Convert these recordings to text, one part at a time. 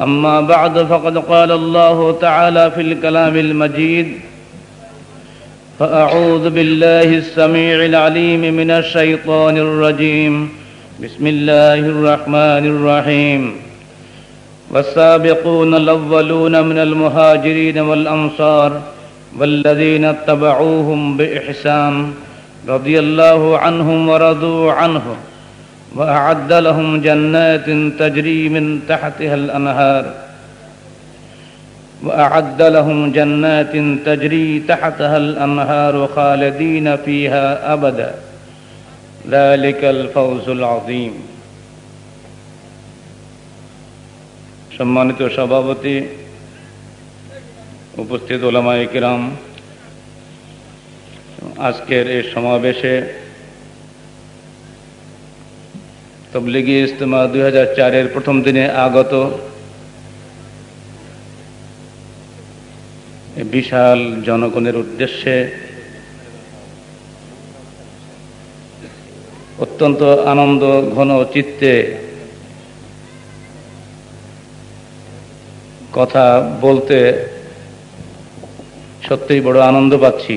أما بعد فقد قال الله تعالى في الكلام المجيد فأعوذ بالله السميع العليم من الشيطان الرجيم. بسم الله الرحمن الرحيم. والسابقون الأولون من المهاجرين والأنصار والذين اتبعوهم بإحسان رضي الله عنهم ورضوا عنه. وأعد لهم جنات تجري من تحتها الأنهار وأعد لهم جنات تجري تحتها الأنهار خالدين فيها أبدا ذلك الفوز العظيم সম্মানিত সভাপতি উপস্থিত ওলামাই কিরাম আজকের এই সমাবেশে তবলিগি ইজতেমা দুই হাজার চারের প্রথম দিনে আগত বিশাল জনগণের উদ্দেশ্যে অত্যন্ত আনন্দ, ঘন চিত্তে কথা বলতে সত্যিই বড় আনন্দ পাচ্ছি।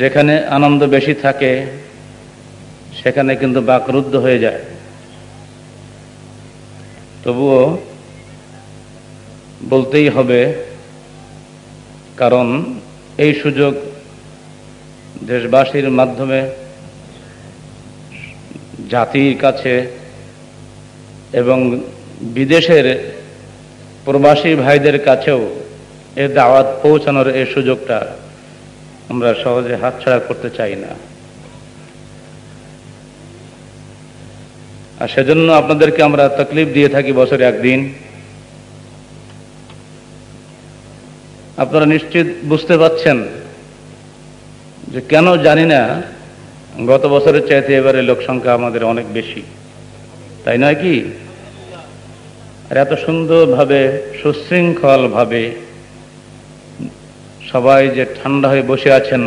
যেখানে আনন্দ বেশি থাকে সেখানে কিন্তু বাকরুদ্ধ হয়ে যায়। তবুও বলতেই হবে, কারণ এই সুযোগ দেশবাসীর মাধ্যমে জাতির কাছে এবং বিদেশের প্রবাসী ভাইদের কাছেও এর দাওয়াত পৌঁছানোর এই সুযোগটা আমরা সহজে হাতছাড়া করতে চাই না। আর সেজন্য আপনাদেরকে আমরা তকলিফ দিয়ে থাকি বছরে একদিন। আপনারা নিশ্চিত বুঝতে পাচ্ছেন যে কেন জানি না, গত বছরের চাইতে এবারে লোক সংখ্যা আমাদের অনেক বেশি। তাই নয় কি? আর এত সুন্দরভাবে, সুশৃঙ্খলভাবে সবাই যে ঠান্ডা হয়ে বসে আছেন,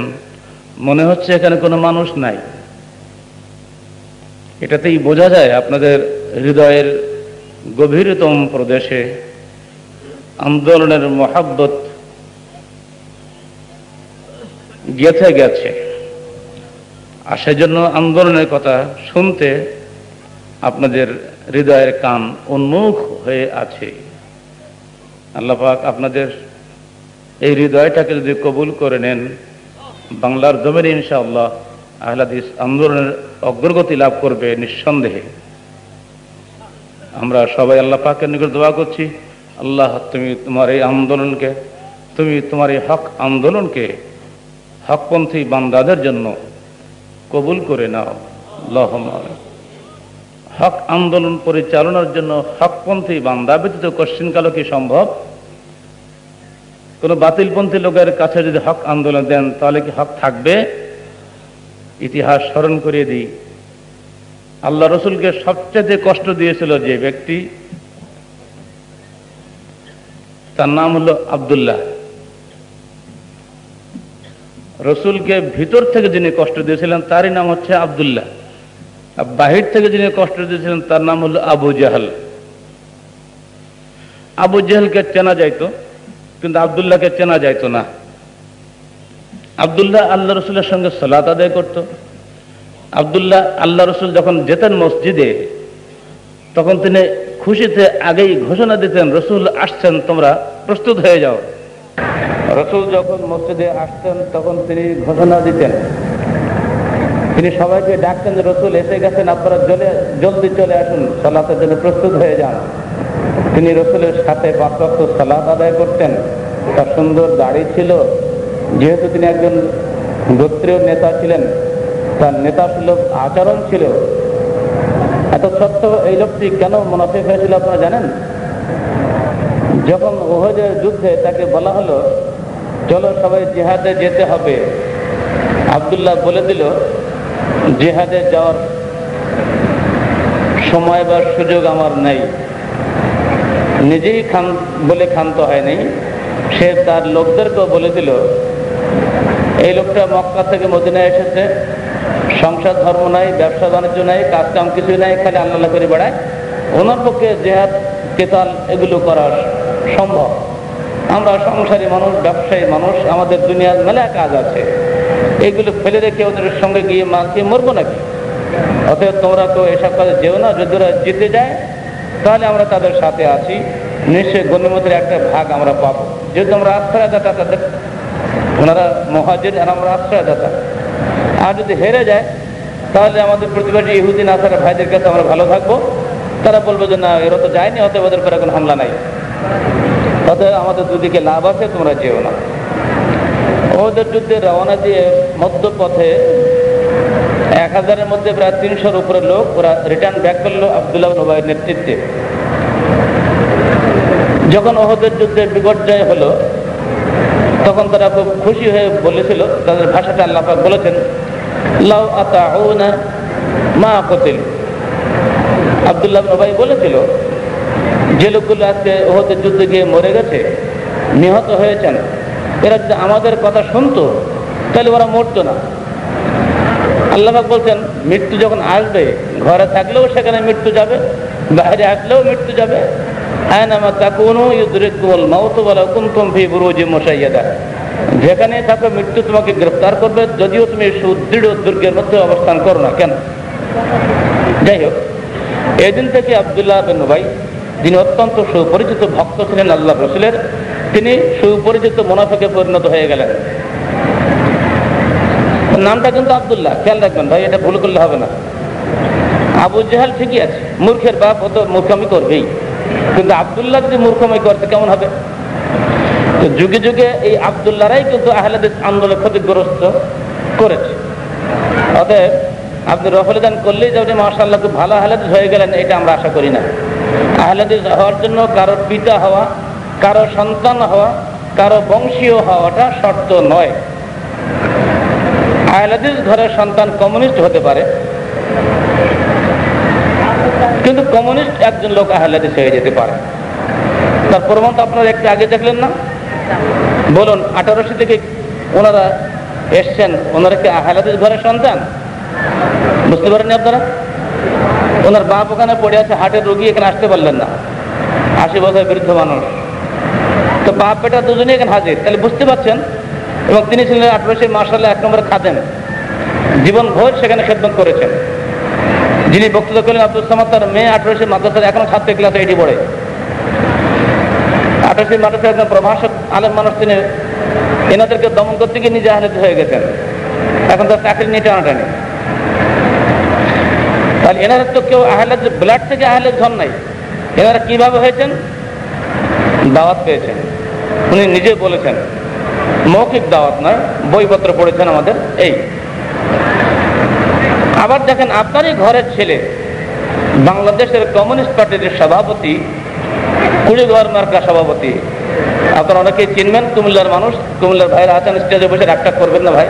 মনে হচ্ছে এখানে কোনো মানুষ নাই। এটাতেই বোঝা যায় আপনাদের হৃদয়ের গভীরতম প্রদেশে আন্দোলনের মহাব্বত গেথে গেছে। আর সেজন্য আন্দোলনের কথা শুনতে আপনাদের হৃদয়ের কান উন্মুখ হয়ে আছে। আল্লাপাক আপনাদের এই হৃদয়টাকে যদি কবুল করে নেন, বাংলার জমির ইনশাআল্লাহ আহলাদিস আন্দোলনের অগ্রগতি লাভ করবে নিঃসন্দেহে। আমরা সবাই আল্লাহ পাকের নিকট দোয়া করছি, আল্লাহ তুমি তোমার এই আন্দোলনকে, তুমি তোমার এই হক আন্দোলনকে হকপন্থী বান্দাদের জন্য কবুল করে নাও। লহমাল হক আন্দোলন পরিচালনার জন্য হকপন্থী বান্দা ব্যতীত কোশ্চিনকালও কি সম্ভব? কোনো বাতিলপন্থী লোকের কাছে যদি হক আন্দোলন দেন, তাহলে কি হক থাকবে? ইতিহাস স্মরণ করিয়ে দিই। আল্লাহ রসুলকে সবচেয়ে কষ্ট দিয়েছিল যে ব্যক্তি, তার নাম হলো আবদুল্লাহ। রসুলকে ভিতর থেকে যিনি কষ্ট দিয়েছিলেন, তারই নাম হচ্ছে আবদুল্লাহ। আর বাহির থেকে যিনি কষ্ট দিয়েছিলেন, তার নাম হলো আবু জাহাল। আবু জাহালকে চেনা যাইতো, কিন্তু আবদুল্লাহকে চেনা যাইতো না। আবদুল্লাহ আল্লাহ রসুলের সঙ্গে সালাত আদায় করত। আবদুল্লাহ আল্লাহ রসুল যখন যেতেন মসজিদে, তখন তিনি খুশিতে আগেই ঘোষণা দিতেন, রসুল, আসছেন তোমরা, প্রস্তুত হয়ে যাও। রসুল যখন মসজিদে আসতেন, তখন তিনি ঘোষণা দিতেন। তিনি সবাইকে ডাকতেন রসুল, এসে গেছেন, আপনারা জলে, জলদি চলে আসুন, সালাতের জন্য প্রস্তুত হয়ে যান। তিনি রসুলের সাথে পাঁচ সালাদ আদায় করতেন। তার সুন্দর দাড়ি ছিল যেহেতু তিনি একজন গোত্রীয় নেতা ছিলেন, তার নেতা সুলভ আচরণ ছিল। এত সত্ত্বেও এই লোকটি কেন মুনাফিক হয়েছিল আপনারা জানেন? যখন ওহদের যুদ্ধে তাকে বলা হলো, চলো সবাই জেহাদে যেতে হবে। আবদুল্লাহ বলে দিল, জেহাদে যাওয়ার সময় বা সুযোগ আমার নেই। নিজেই খান বলে ক্ষান্ত হয়নি। সে তার লোকদেরকেও বলে দিল এই লোকটা মক্কা থেকে মদিনায় এসেছে। সংসার ধর্ম নাই, ব্যবসা বাণিজ্য নাই কাজ কাম কিছুই নাই, খালি আল্লাহ করে বেড়ায়। ওনার পক্ষে জেহাদ, কেতাল এগুলো করা সম্ভব। আমরা সংসারী মানুষ, ব্যবসায়ী মানুষ, আমাদের দুনিয়ার মেলা কাজ আছে। এগুলো ফেলে রেখে ওদের সঙ্গে গিয়ে মারকে মরবো নাকি? অতএব তোমরা তো এসব কাজে যেও না, যদি ওরা জিতে যায়, তাহলে আমরা তাদের সাথে আছি। নিশ্চয়ই গণিমতের একটা ভাগ আমরা পাবো। যেহেতু আমরা আশ্রয়দাতা তাদের ওনারা মহাজির আর আমরা আশ্রয়দাতা। আর যদি হেরে যায়, তাহলে আমাদের প্রতিবাসী ইহুদিন, আসার ভাইদের কাছে আমরা ভালো থাকব। তারা বলবে যে, না, এরা তো যায়নি, অতএব ওদের পরে এখন হামলা নাই। অতএব আমাদের দুদিকে লাভ আছে, তোমরা যেও না। ওদের যুদ্ধে রওনা দিয়ে মধ্যপথে এক হাজারের মধ্যে প্রায় তিনশোর উপরে লোক ওরা রিটার্ন ব্যাক করল আবদুল্লাহ নবাইয়ের নেতৃত্বে। যখন ওহদের যুদ্ধে বিপর্যয় হলো তখন তারা খুব খুশি হয়ে বলেছিল, তাদের ভাষাটা আল্লাপাক বলেছেন, লাউ আতা মা কতিল। আবদুল্লাহ নবাই বলেছিল, যে লোকগুলো আজকে ওহদের যুদ্ধে গিয়ে মরে গেছে, নিহত হয়েছেন, এরা যদি আমাদের কথা শুনতো, তাহলে ওরা মরতো না। আল্লাহাক বলছেন, মৃত্যু যখন আসবে, ঘরে থাকলেও সেখানে মৃত্যু যাবে, বাইরে আসলেও মৃত্যু যাবে যেখানে থাকো, মৃত্যু তোমাকে গ্রেফতার করবে। যদিও তুমি সুদৃঢ় দুর্গের মধ্যে অবস্থান করো না কেন? যাই হোক, এদিন থেকে আবদুল্লাহ বিন ভাই যিনি অত্যন্ত সুপরিচিত ভক্ত ছিলেন আল্লাহ রসুলের, তিনি সুপরিচিত মুনাফেকে পরিণত হয়ে গেলেন। নামটা কিন্তু আবদুল্লাহ, খেয়াল রাখবেন ভাই, এটা ভুল করলে হবে না। আবু জাহাল ঠিকই আছে, মূর্খের বাপ ও তো মূর্খামি করবেই। কিন্তু আবদুল্লাহ যদি মূর্খমি করতে কেমন হবে? তো যুগে যুগে এই আবদুল্লাহরাই কিন্তু আহলাদিস আন্দোলন ক্ষতিগ্রস্ত করেছে। অতএব আপনি রফলিদান করলেই যে আপনি মার্শাল্লাহ খুব ভালো আহলাদিস হয়ে গেলেন, এটা আমরা আশা করি না। আহলাদিস হওয়ার জন্য কারও পিতা হওয়া কারও সন্তান হওয়া কারও বংশীয় হওয়াটা শর্ত নয়। আহলাদিস ঘরের সন্তান কমিউনিস্ট হতে পারে কিন্তু কমিউনিস্ট একজন লোক আহলাদিস হয়ে যেতে পারে। তার প্রমাণ তো আপনারা একটু আগে দেখলেন না? বলুন, আঠারোশো থেকে ওনারা এসছেন, ওনারা কি আহলাদিস ঘরের সন্তান? বুঝতে পারেননি আপনারা? ওনার বাপ ওখানে পড়ে আছে হাটের রোগী, এখানে আসতে পারলেন না। আশি বছর বৃদ্ধ মানুষ। তো বাপ বেটা দুজনে এখানে হাজির। তাহলে বুঝতে পারছেন? এবং তিনি ছিলেন আঠারোশো মার্শাল্লাহ এক নম্বরে খাদেন জীবন ভোর সেখানে খেদমত করেছেন। যিনি বক্তব্য করলেন আব্দুল সামাদ, তার মেয়ে আঠারোশো মাদ্রাসার এখনও ছাত্র ক্লাসে এটি পড়ে। আঠারোশো মাদ্রাসার একজন প্রভাষক, আলেম মানুষ তিনি, এনাদেরকে দমন করতে গিয়ে নিজে আহলেদ হয়ে গেছেন। এখন তার চাকরি নিয়ে টানাটানি। তাহলে এনারা তো কেউ আহলেদ ব্লাড থেকে আহলেদ হন নাই। এনারা কীভাবে হয়েছেন? দাওয়াত পেয়েছেন। উনি নিজে বলেছেন, মৌখিক দাওয়াত নয় বইপত্র পড়েছেন আমাদের, এই। আবার দেখেন আপনারই ঘরের ছেলে বাংলাদেশের কমিউনিস্ট পার্টির সভাপতি কুড়িঘর মার্কা সভাপতি। আপনারা অনেকেই চিনবেন কুমিল্লার মানুষ কুমিল্লার ভাইরা আছেন স্টেজে বসে রাগটা করবেন না ভাই।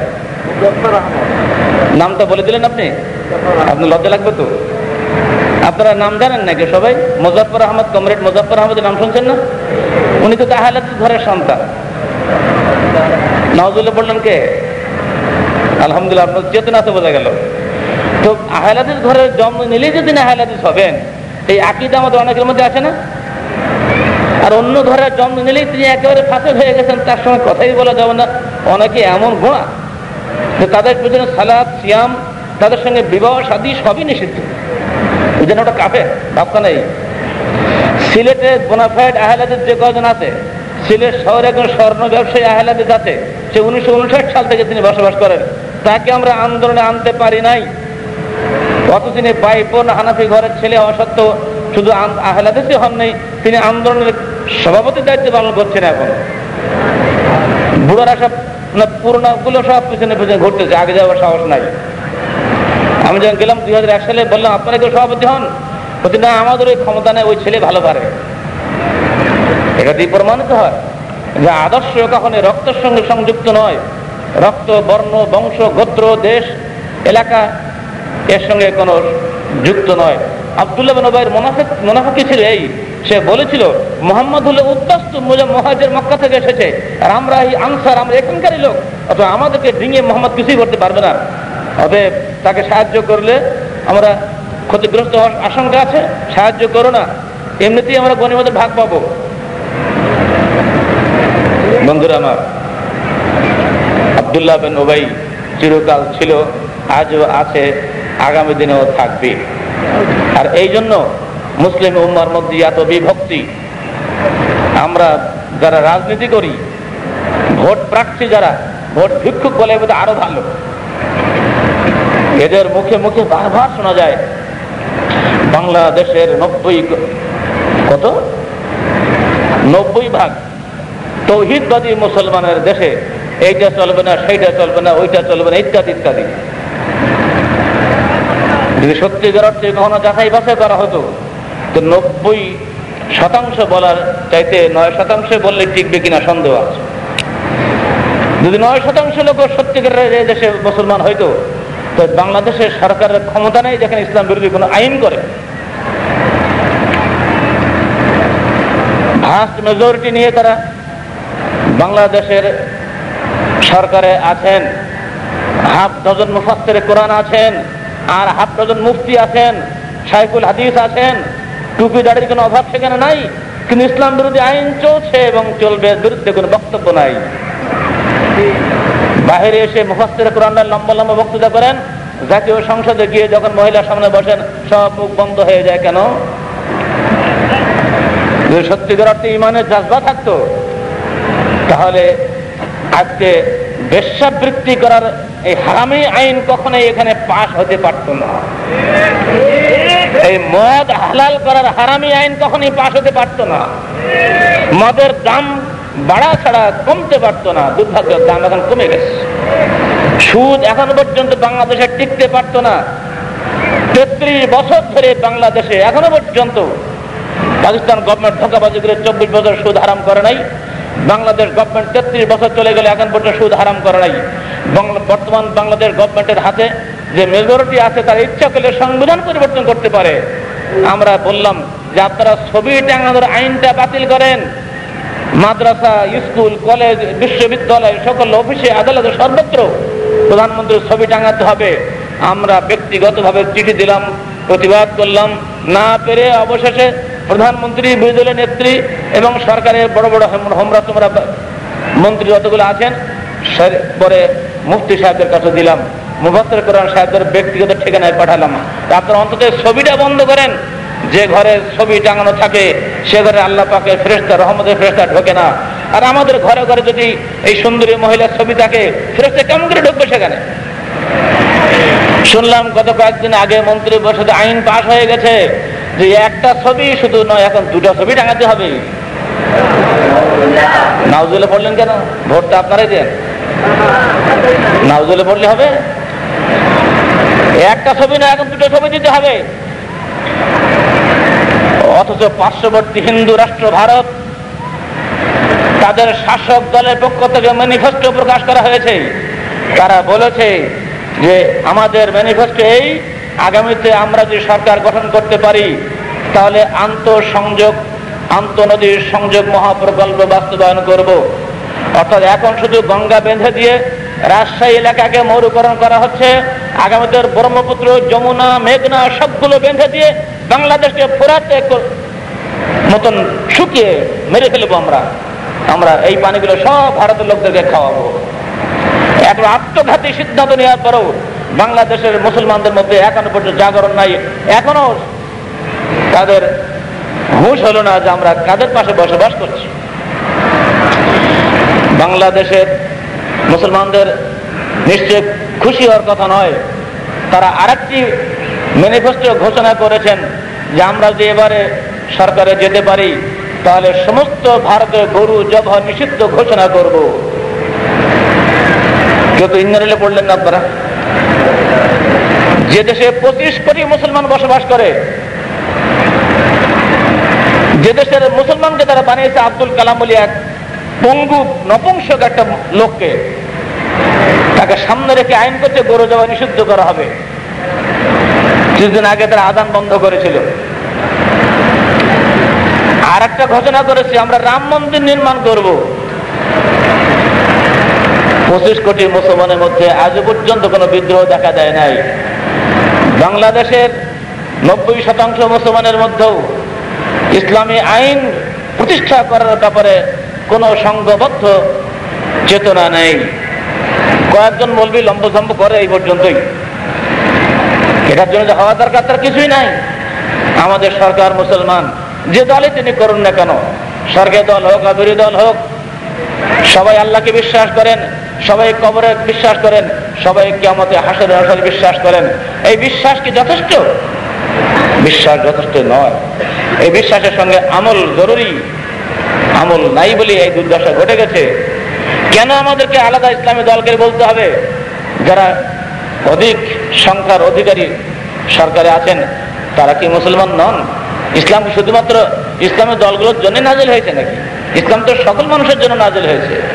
নামটা বলে দিলেন আপনি? আপনি লজ্জা লাগবে তো? আপনারা নাম জানেন নাকি সবাই? মুজাফর আহমদ কমরেড মুজাফর আহমদের নাম শুনছেন না? উনি তো তাহলে ঘরের সন্তান। নওয়াজুল্লাহ বললেন কে? আলহামদুলিল্লাহ আপনার চেতনা তো বোঝা গেল। তো আহলাদিস ঘরের জন্ম নিলেই যদি না আহলাদিস হবেন। এই আকিদা আমাদের অনেকের মধ্যে আছে না? আর অন্য ঘরের জন্ম নিলেই তিনি একেবারে ফাঁসে হয়ে গেছেন, তার সঙ্গে কথাই বলা যাবে না। অনেকে এমন গোড়া যে তাদের পেছনে সালাদ সিয়াম, তাদের সঙ্গে বিবাহ, সাদী সবই নিষিদ্ধ। এই জন্য ওটা কাফে ভাবকা নেই। সিলেটে বোনাফাইড আহলাদের যে কজন আছে, সিলেট শহরে একজন স্বর্ণ ব্যবসায়ী আহলাদিস আছে, সে উনিশশো উনষাট সাল থেকে তিনি বসবাস করেন। তাকে আমরা আন্দোলনে আনতে পারি নাই। অত তিনি বাইপন হানাফি ঘরের ছেলে হওয়া সত্ত্বেও শুধু আহলাদেশই হন নেই, তিনি আন্দোলনের সভাপতি দায়িত্ব পালন করছেন এখন। বুড়ারা সব না পুরোনো গুলো সব পিছনে পিছনে ঘুরতেছে, আগে যাওয়ার সাহস নাই। আমি যখন গেলাম দুই হাজার এক সালে, বললাম, আপনারা কেউ সভাপতি হন? বলছি, না, আমাদের ওই ক্ষমতা নেই, ওই ছেলে ভালো পারে। এটা দিয়ে প্রমাণিত হয় যে আদর্শ কখনো রক্তের সঙ্গে সংযুক্ত নয়। রক্ত, বর্ণ, বংশ, গোত্র, দেশ, এলাকা এর সঙ্গে কোনো যুক্ত নয়। আবদুল্লাহ বিন ওবাইর মোনাফিক মোনাফিক ছিল এই। সে বলেছিল, মোহাম্মদ হলো উদ্বাস্ত মহাজের মক্কা থেকে এসেছে। আর আমরা এই আনসার, আমরা এখানকারই লোক। অথবা আমাদেরকে ডিঙিয়ে মোহাম্মদ কিছুই করতে পারবে না। অতএব তাকে সাহায্য করলে আমরা ক্ষতিগ্রস্ত হওয়ার আশঙ্কা আছে। সাহায্য করো না। এমনিতেই আমরা গণিমতের ভাগ পাবো। বন্ধুরা আমার, আবদুল্লাহ বিন ওবাই চিরকাল ছিল, আজও আছে। আগামী দিনেও থাকবে। আর এই জন্য মুসলিম উম্মার মধ্যে এত বিভক্তি। আমরা যারা রাজনীতি করি, ভোট প্রার্থী যারা, ভোট ভিক্ষুক বলে আরও ভালো। এদের মুখে মুখে বারবার শোনা যায়, বাংলাদেশের নব্বই কত? নব্বই ভাগ তৌহিদবাদী মুসলমানের দেশে এইটা চলবে না, সেইটা চলবে না, ওইটা চলবে না, ইত্যাদি ইত্যাদি। যদি সত্যিকার অর্থে কখনো যাচাই বাছাই করা হতো, তো নব্বই শতাংশ বলার চাইতে নয় শতাংশ বললে টিকবে কিনা সন্দেহ আছে। যদি নয় শতাংশ লোক সত্যিকারের দেশে মুসলমান হইতো, তো বাংলাদেশের সরকারের ক্ষমতা নেই যেখানে ইসলাম বিরোধী কোনো আইন করে। ভাস্ট মেজরিটি নিয়ে তারা বাংলাদেশের সরকারে আছেন। হাফ ডজন মুফাস্তের কোরআন আছেন। আর হাফ ডজন মুফতি আছেন সাইকুল হাদিস আছেন, টুপি দাড়ির কোনো অভাব সেখানে নাই, কিন্তু ইসলাম বিরোধী আইন চলছে এবং চলবে বিরুদ্ধে কোনো বক্তব্য নাই। বাহিরে এসে মুফাস্তের কোরআনের লম্বা লম্বা বক্তৃতা করেন, জাতীয় সংসদে গিয়ে যখন মহিলার সামনে বসেন, সব মুখ বন্ধ হয়ে যায় কেন? সত্যিকার অর্থে ইমানের জাজবা থাকতো, তাহলে আজকে বেশ্যাবৃত্তি করার এই হারামি আইন কখনোই এখানে পাশ হতে পারত না। এই মদ হালাল করার হারামি আইন কখনই পাশ হতে পারত না। মদের দাম বাড়া ছাড়া কমতে পারতো না দুর্ভাগ্যের দাম এখন কমে গেছে। সুদ এখন পর্যন্ত বাংলাদেশে টিকতে পারতো না। তেত্রিশ বছর ধরে বাংলাদেশে এখনও পর্যন্ত পাকিস্তান গভর্নমেন্ট ধোকাবাজি করে চব্বিশ বছর সুদ হারাম করে নাই। বাংলাদেশ গভর্নমেন্ট তেত্রিশ বছর চলে গেলে এখন পর্যন্ত সুদ হারাম করে নাই। বর্তমান বাংলাদেশ গভর্নমেন্টের হাতে যে মেজরিটি আছে, তার ইচ্ছা করলে সংবিধান পরিবর্তন করতে পারে। আমরা বললাম যে আপনারা ছবি টাঙানোর আইনটা বাতিল করেন। মাদ্রাসা, স্কুল, কলেজ, বিশ্ববিদ্যালয়, সকল অফিসে আদালতে সর্বত্র প্রধানমন্ত্রীর ছবি টাঙাতে হবে। আমরা ব্যক্তিগতভাবে চিঠি দিলাম, প্রতিবাদ করলাম। না পেরে অবশেষে প্রধানমন্ত্রী, বিরোধী দলের নেত্রী এবং সরকারের বড় বড় হোমরা তোমরা মন্ত্রী যতগুলো আছেন পরে মুফতি সাহেবদের কাছে দিলাম মুফাসের কোরআন সাহেবদের ব্যক্তিগত ঠিকানায় পাঠালাম। আপনারা অন্তত ছবিটা বন্ধ করেন, যে ঘরে ছবি টাঙানো থাকে, সে ঘরে আল্লাহ পাকে ফেরেস্তা রহমতের ফেরেস্তা ঢোকে না। আর আমাদের ঘরে ঘরে যদি এই সুন্দরী মহিলার ছবি থাকে ফেরেস্তা কেমন করে ঢুকবে সেখানে? শুনলাম গত কয়েকদিন আগে মন্ত্রী পরিষদে আইন পাশ হয়ে গেছে যে একটা ছবি, শুধু নয়, এখন দুটো ছবি টাঙাতে হবে। নাউজুলে পড়লেন কেন? ভোটটা আপনারাই দেন নাউজুলে পড়লে হবে। একটা ছবি না এখন দুটো ছবি দিতে হবে। অথচ পার্শ্ববর্তী হিন্দু রাষ্ট্র ভারত, তাদের শাসক দলের পক্ষ থেকে ম্যানিফেস্টো প্রকাশ করা হয়েছে। তারা বলেছে যে, আমাদের ম্যানিফেস্টো এই আগামীতে আমরা যে সরকার গঠন করতে পারি, তাহলে আন্তঃসংযোগ, আন্তঃনদীর সংযোগ মহাপ্রকল্প বাস্তবায়ন করব। অর্থাৎ এখন শুধু গঙ্গা বেঁধে দিয়ে রাজশাহী এলাকাকে মরুকরণ করা হচ্ছে। আগামীদের ব্রহ্মপুত্র, যমুনা, মেঘনা সবগুলো বেঁধে দিয়ে বাংলাদেশকে ফোরাতে মতন শুকিয়ে মেরে ফেলব আমরা। আমরা এই পানিগুলো সব ভারতের লোকদেরকে খাওয়াবো। এত আত্মঘাতী সিদ্ধান্ত নেওয়ার পরেও বাংলাদেশের মুসলমানদের মধ্যে এখনও পর্যন্ত জাগরণ নাই, এখনও তাদের হুঁশ হলো না যে আমরা কাদের পাশে বসবাস করছি। বাংলাদেশের মুসলমানদের নিশ্চয় খুশি হওয়ার কথা নয়, তারা আরেকটি ম্যানিফেস্টো ঘোষণা করেছেন যে আমরা যে এবারে সরকারে যেতে পারি, তাহলে সমস্ত ভারতে গরু, জব নিষিদ্ধ ঘোষণা করব। কেউ তো ইন্দ্রাইলে পড়লেন না আপনারা? যে দেশে পঁচিশ কোটি মুসলমান বসবাস করে, যে দেশের মুসলমানকে তারা বানিয়েছে আব্দুল কালাম বলি এক পঙ্গু নপুংসক একটা লোককে, তাকে সামনে রেখে আইন করছে গরু জবা নিষিদ্ধ করা হবে। কিছুদিন আগে তারা আদান বন্ধ করেছিল। আর একটা ঘোষণা করেছে, আমরা রাম মন্দির নির্মাণ করব। পঁচিশ কোটি মুসলমানের মধ্যে আজ পর্যন্ত কোনো বিদ্রোহ দেখা দেয় নাই। বাংলাদেশের নব্বই শতাংশ মুসলমানের মধ্যেও ইসলামী আইন প্রতিষ্ঠা করার ব্যাপারে কোনো সংঘবদ্ধ চেতনা নেই। কয়েকজন বলবি লম্বঝম্ব করে এই পর্যন্তই। এটার জন্য যে হওয়া দরকার তার কিছুই নাই। আমাদের সরকার মুসলমান, যে দলই তিনি করুন না কেন সরকারি দল হোক আর বিরোধী দল হোক, সবাই আল্লাহকে বিশ্বাস করেন। সবাই কবরে বিশ্বাস করেন, সবাই কেমতে হাসের হাসের বিশ্বাস করেন। এই বিশ্বাস কি যথেষ্ট? বিশ্বাস যথেষ্ট নয়। এই বিশ্বাসের সঙ্গে আমল জরুরি। আমল নাই বলে এই দুর্দশা ঘটে গেছে। কেন আমাদেরকে আলাদা ইসলামী দলকে বলতে হবে? যারা অধিক সংখ্যার অধিকারী সরকারে আছেন, তারা কি মুসলমান নন? ইসলাম শুধুমাত্র ইসলামের দলগুলোর জন্য নাজিল হয়েছে নাকি? ইসলাম তো সকল মানুষের জন্য নাজিল হয়েছে।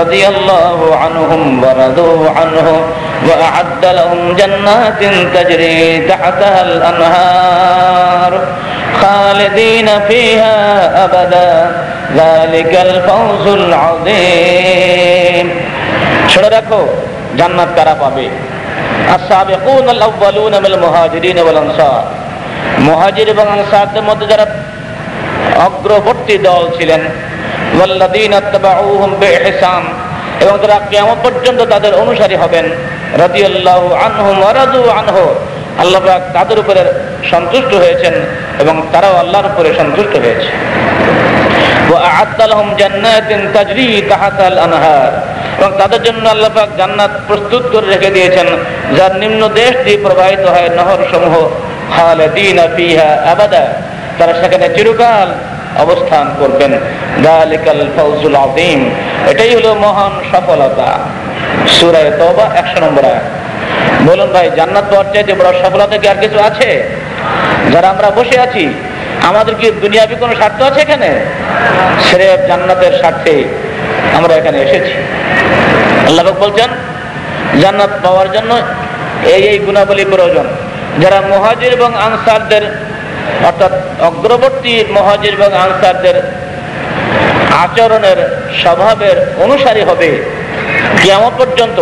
رضي الله عنهم ورضوا عنه وأعد لهم جنات تجري تحتها الأنهار خالدين فيها أبدا ذلك الفوز العظيم শুনে রাখো জান্নাত কারা পাবে السابقون الأولون من المهاجرين والأنصار মুহাজির এবং আনসারদের মধ্যে যারা অগ্রবর্তী দল ছিলেন ওয়াল্লাযীনা ইত্তাবাউহুম বিইহসান এবং তারা কেমন পর্যন্ত তাদের অনুসারী হবেন রাজি আল্লাহ আনহু মারাজু আল্লাহ তাদের উপরে সন্তুষ্ট হয়েছেন এবং তারাও আল্লাহর উপরে সন্তুষ্ট হয়েছে। এবং তাদের জন্য আল্লাহাক জান্নাত প্রস্তুত করে রেখে দিয়েছেন, যার নিম্ন দেশ দিয়ে প্রবাহিত হয় নহর সমূহ তারা সেখানে চিরকাল অবস্থান করবেন। এটাই হলো মহান সফলতা। সূরা তওবা 100 নম্বর বলুন ভাই, জান্নাত পাওয়ার চাইতে বড় সফলতা কি আর কিছু আছে? যারা আমরা বসে আছি, আমাদের কি দুনিয়াবি কোনো স্বার্থ আছে এখানে? সেরেফ জান্নাতের স্বার্থে আমরা এখানে এসেছি। আল্লাহ বলছেন, জান্নাত পাওয়ার জন্য এই এই গুণাবলী প্রয়োজন। যারা মহাজির এবং আনসারদের অর্থাৎ অগ্রবর্তী মহাজির এবং আনসারদের আচরণের স্বভাবের অনুসারী হবে কেমন পর্যন্ত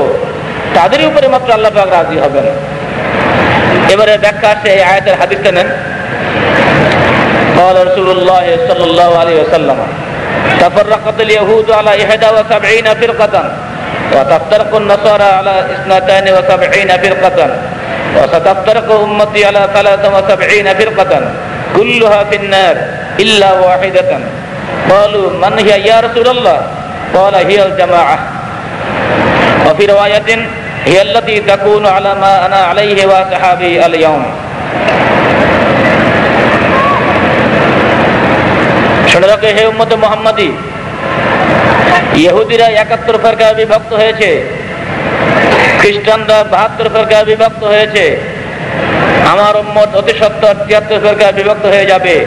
তাদের উপরে মাত্র আল্লাহ পাক রাজি হবেন এবারে ব্যাখ্যা আছে এই আয়াতের হাদিসটা নেন قال رسول الله صلى الله عليه وسلم تفرقت اليهود على 71 فرقة وتفترق النصارى على 72 فرقة وستفترق أمتي على 73 فرقة كلها في النار إلا واحدة قالوا من هي يا رسول الله قال هي الجماعة وفي رواية هي التي تكون على ما أنا عليه وصحابي اليوم শুনে রাখো হে উম্মত মোহাম্মদী ইহুদিরা একাত্তর ফেরকায় বিভক্ত হয়েছে খ্রিস্টানরা বাহাত্তর ফেরকা বিভক্ত হয়েছে। আমার উম্মত অতি সত্তর, তিয়াত্তর ফেরকা বিভক্ত হয়ে যাবে।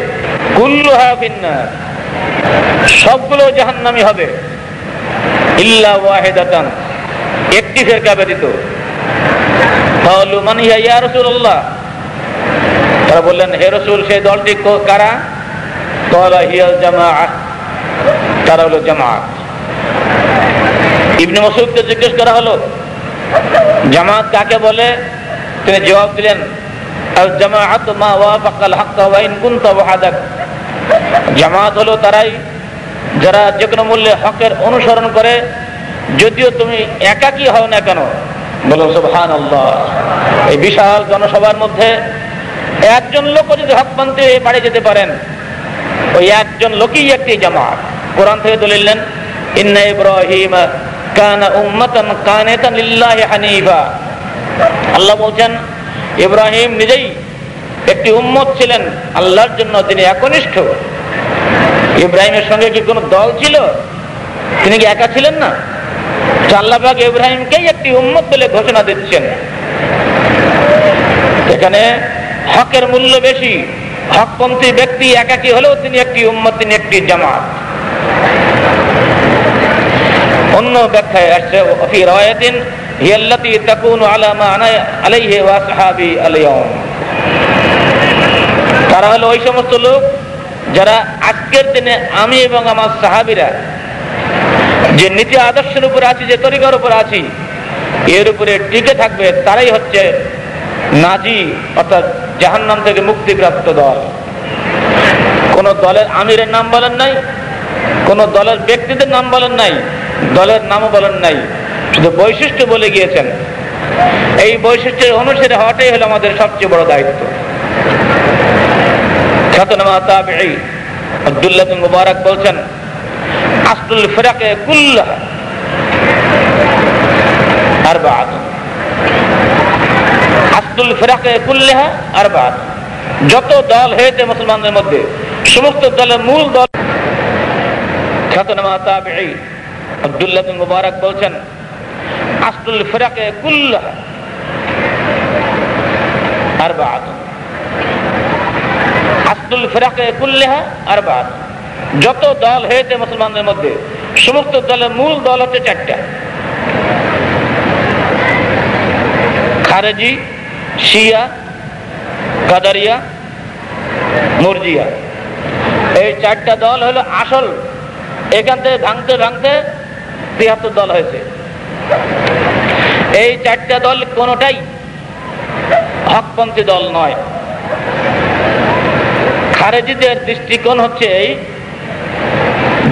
কুল্লু হাফিন্না সবগুলো জাহান্নামি হবে। ইল্লা ওয়াহেদাতান। একটি ফেরকা ব্যতীত। তাহলে মানে ইয়া রসুল্লাহ তারা বললেন, হে রসুল, সেই দলটি কারা? কলা হিয়াল জামা তারা হলো জামাত। ইবনে মসুদকে জিজ্ঞেস করা হলো জামাত কাকে বলে? তিনি জবাব দিলেন জামাত হলো তারাই যারা যে কোনো মূল্যে হকের অনুসরণ করে, যদিও তুমি একাকী হও না কেন। বলো সুবহান এই বিশাল জনসভার মধ্যে একজন লোক যদি হকপন্থী হয়ে বাড়ি যেতে পারেন, ওই একজন লোকই একটি জামাত। কোরআন থেকে দলিলেন ইন্না ইব্রাহিম কানা উম্মাতান কানিতান লিল্লাহি হানিফা। আল্লাহ বলছেন, ইব্রাহিম নিজেই একটি উম্মত ছিলেন, আল্লাহর জন্য তিনি একনিষ্ঠ। ইব্রাহিমের সঙ্গে কি কোনো দল ছিল? তিনি কি একা ছিলেন না? তো ইব্রাহিমকেই একটি উম্মত বলে ঘোষণা দিচ্ছেন। এখানে হকের মূল্য বেশি, হকপন্থী ব্যক্তি একাকী হলেও তিনি একটি উম্মত, তিনি একটি জামাত। অন্য ব্যাখ্যায় আসছে ফি রায়াতিন হিয়াল্লাতি তাকুনু আলা মা আলাইহি ওয়া তারা হলো ওই সমস্ত লোক যারা আজকের দিনে আমি এবং আমার সাহাবীরা যে নীতি আদর্শের উপরে আছি, যে তরিকার উপর আছি, এর উপরে টিকে থাকবে, তারাই হচ্ছে নাজি, অর্থাৎ জাহান্নাম থেকে মুক্তিপ্রাপ্ত দল। কোন দলের আমিরের নাম বলেন নাই, কোন দলের ব্যক্তিদের নাম বলেন নাই দলের নামও বলেন নাই, শুধু বৈশিষ্ট্য বলে গিয়েছেন। এই বৈশিষ্ট্যের অনুসারে হওয়াটাই হলো আমাদের সবচেয়ে বড় দায়িত্ব। মুবারক বলছেন, আসলুল ফিরাকে আসলুল ফিরাকে কুল্লাহা আরবাআত। যত দল হয়েছে মুসলমানদের মধ্যে, সমস্ত দলের মূল দল খ্যাতনামা তাবিঈ আব্দুল্লাহ মুবারক বলছেন যত দল হয়েছে মুসলমানদের মধ্যে, সমস্ত দলের মূল দল হচ্ছে চারটা। খারেজি, শিয়া, কাদারিয়া, মুরজিয়া। এই চারটা দল হলো আসল। এখান থেকে ভাঙতে ভাঙতে তিয়াত্তর দল হয়েছে। এই চারটা দল কোনোটাই হকপন্থী দল নয়। খারেজিদের দৃষ্টিকোণ হচ্ছে এই,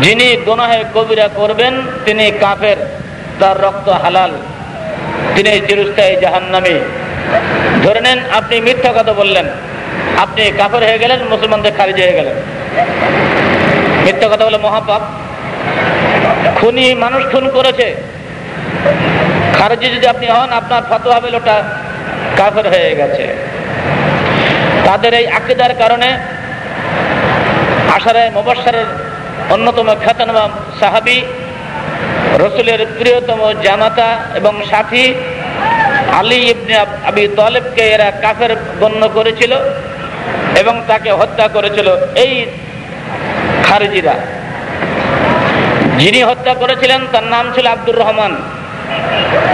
যিনি গোনাহে কবিরা করবেন, তিনি কাফের, তার রক্ত হালাল, তিনি চিরস্থায়ী জাহান্নামী। ধরে নেন, আপনি মিথ্যা কথা বললেন, আপনি কাফের হয়ে গেলেন, মুসলমানদের খারিজ হয়ে গেলেন। মিথ্যা কথা বলে মহাপাপ। খুনি মানুষ খুন করেছে। খারেজি যদি আপনি হন, আপনার ফতো হবে ওটা কাফের হয়ে গেছে। তাদের এই আকিদার কারণে আশারায় মুবাসারের অন্যতম খ্যাতনাম সাহাবি, রসুলের প্রিয়তম জামাতা এবং সাথী আলী ইবনে আবি তলেবকে এরা কাফের গণ্য করেছিল এবং তাকে হত্যা করেছিল এই খারিজিরা। যিনি হত্যা করেছিলেন, তার নাম ছিল আব্দুর রহমান।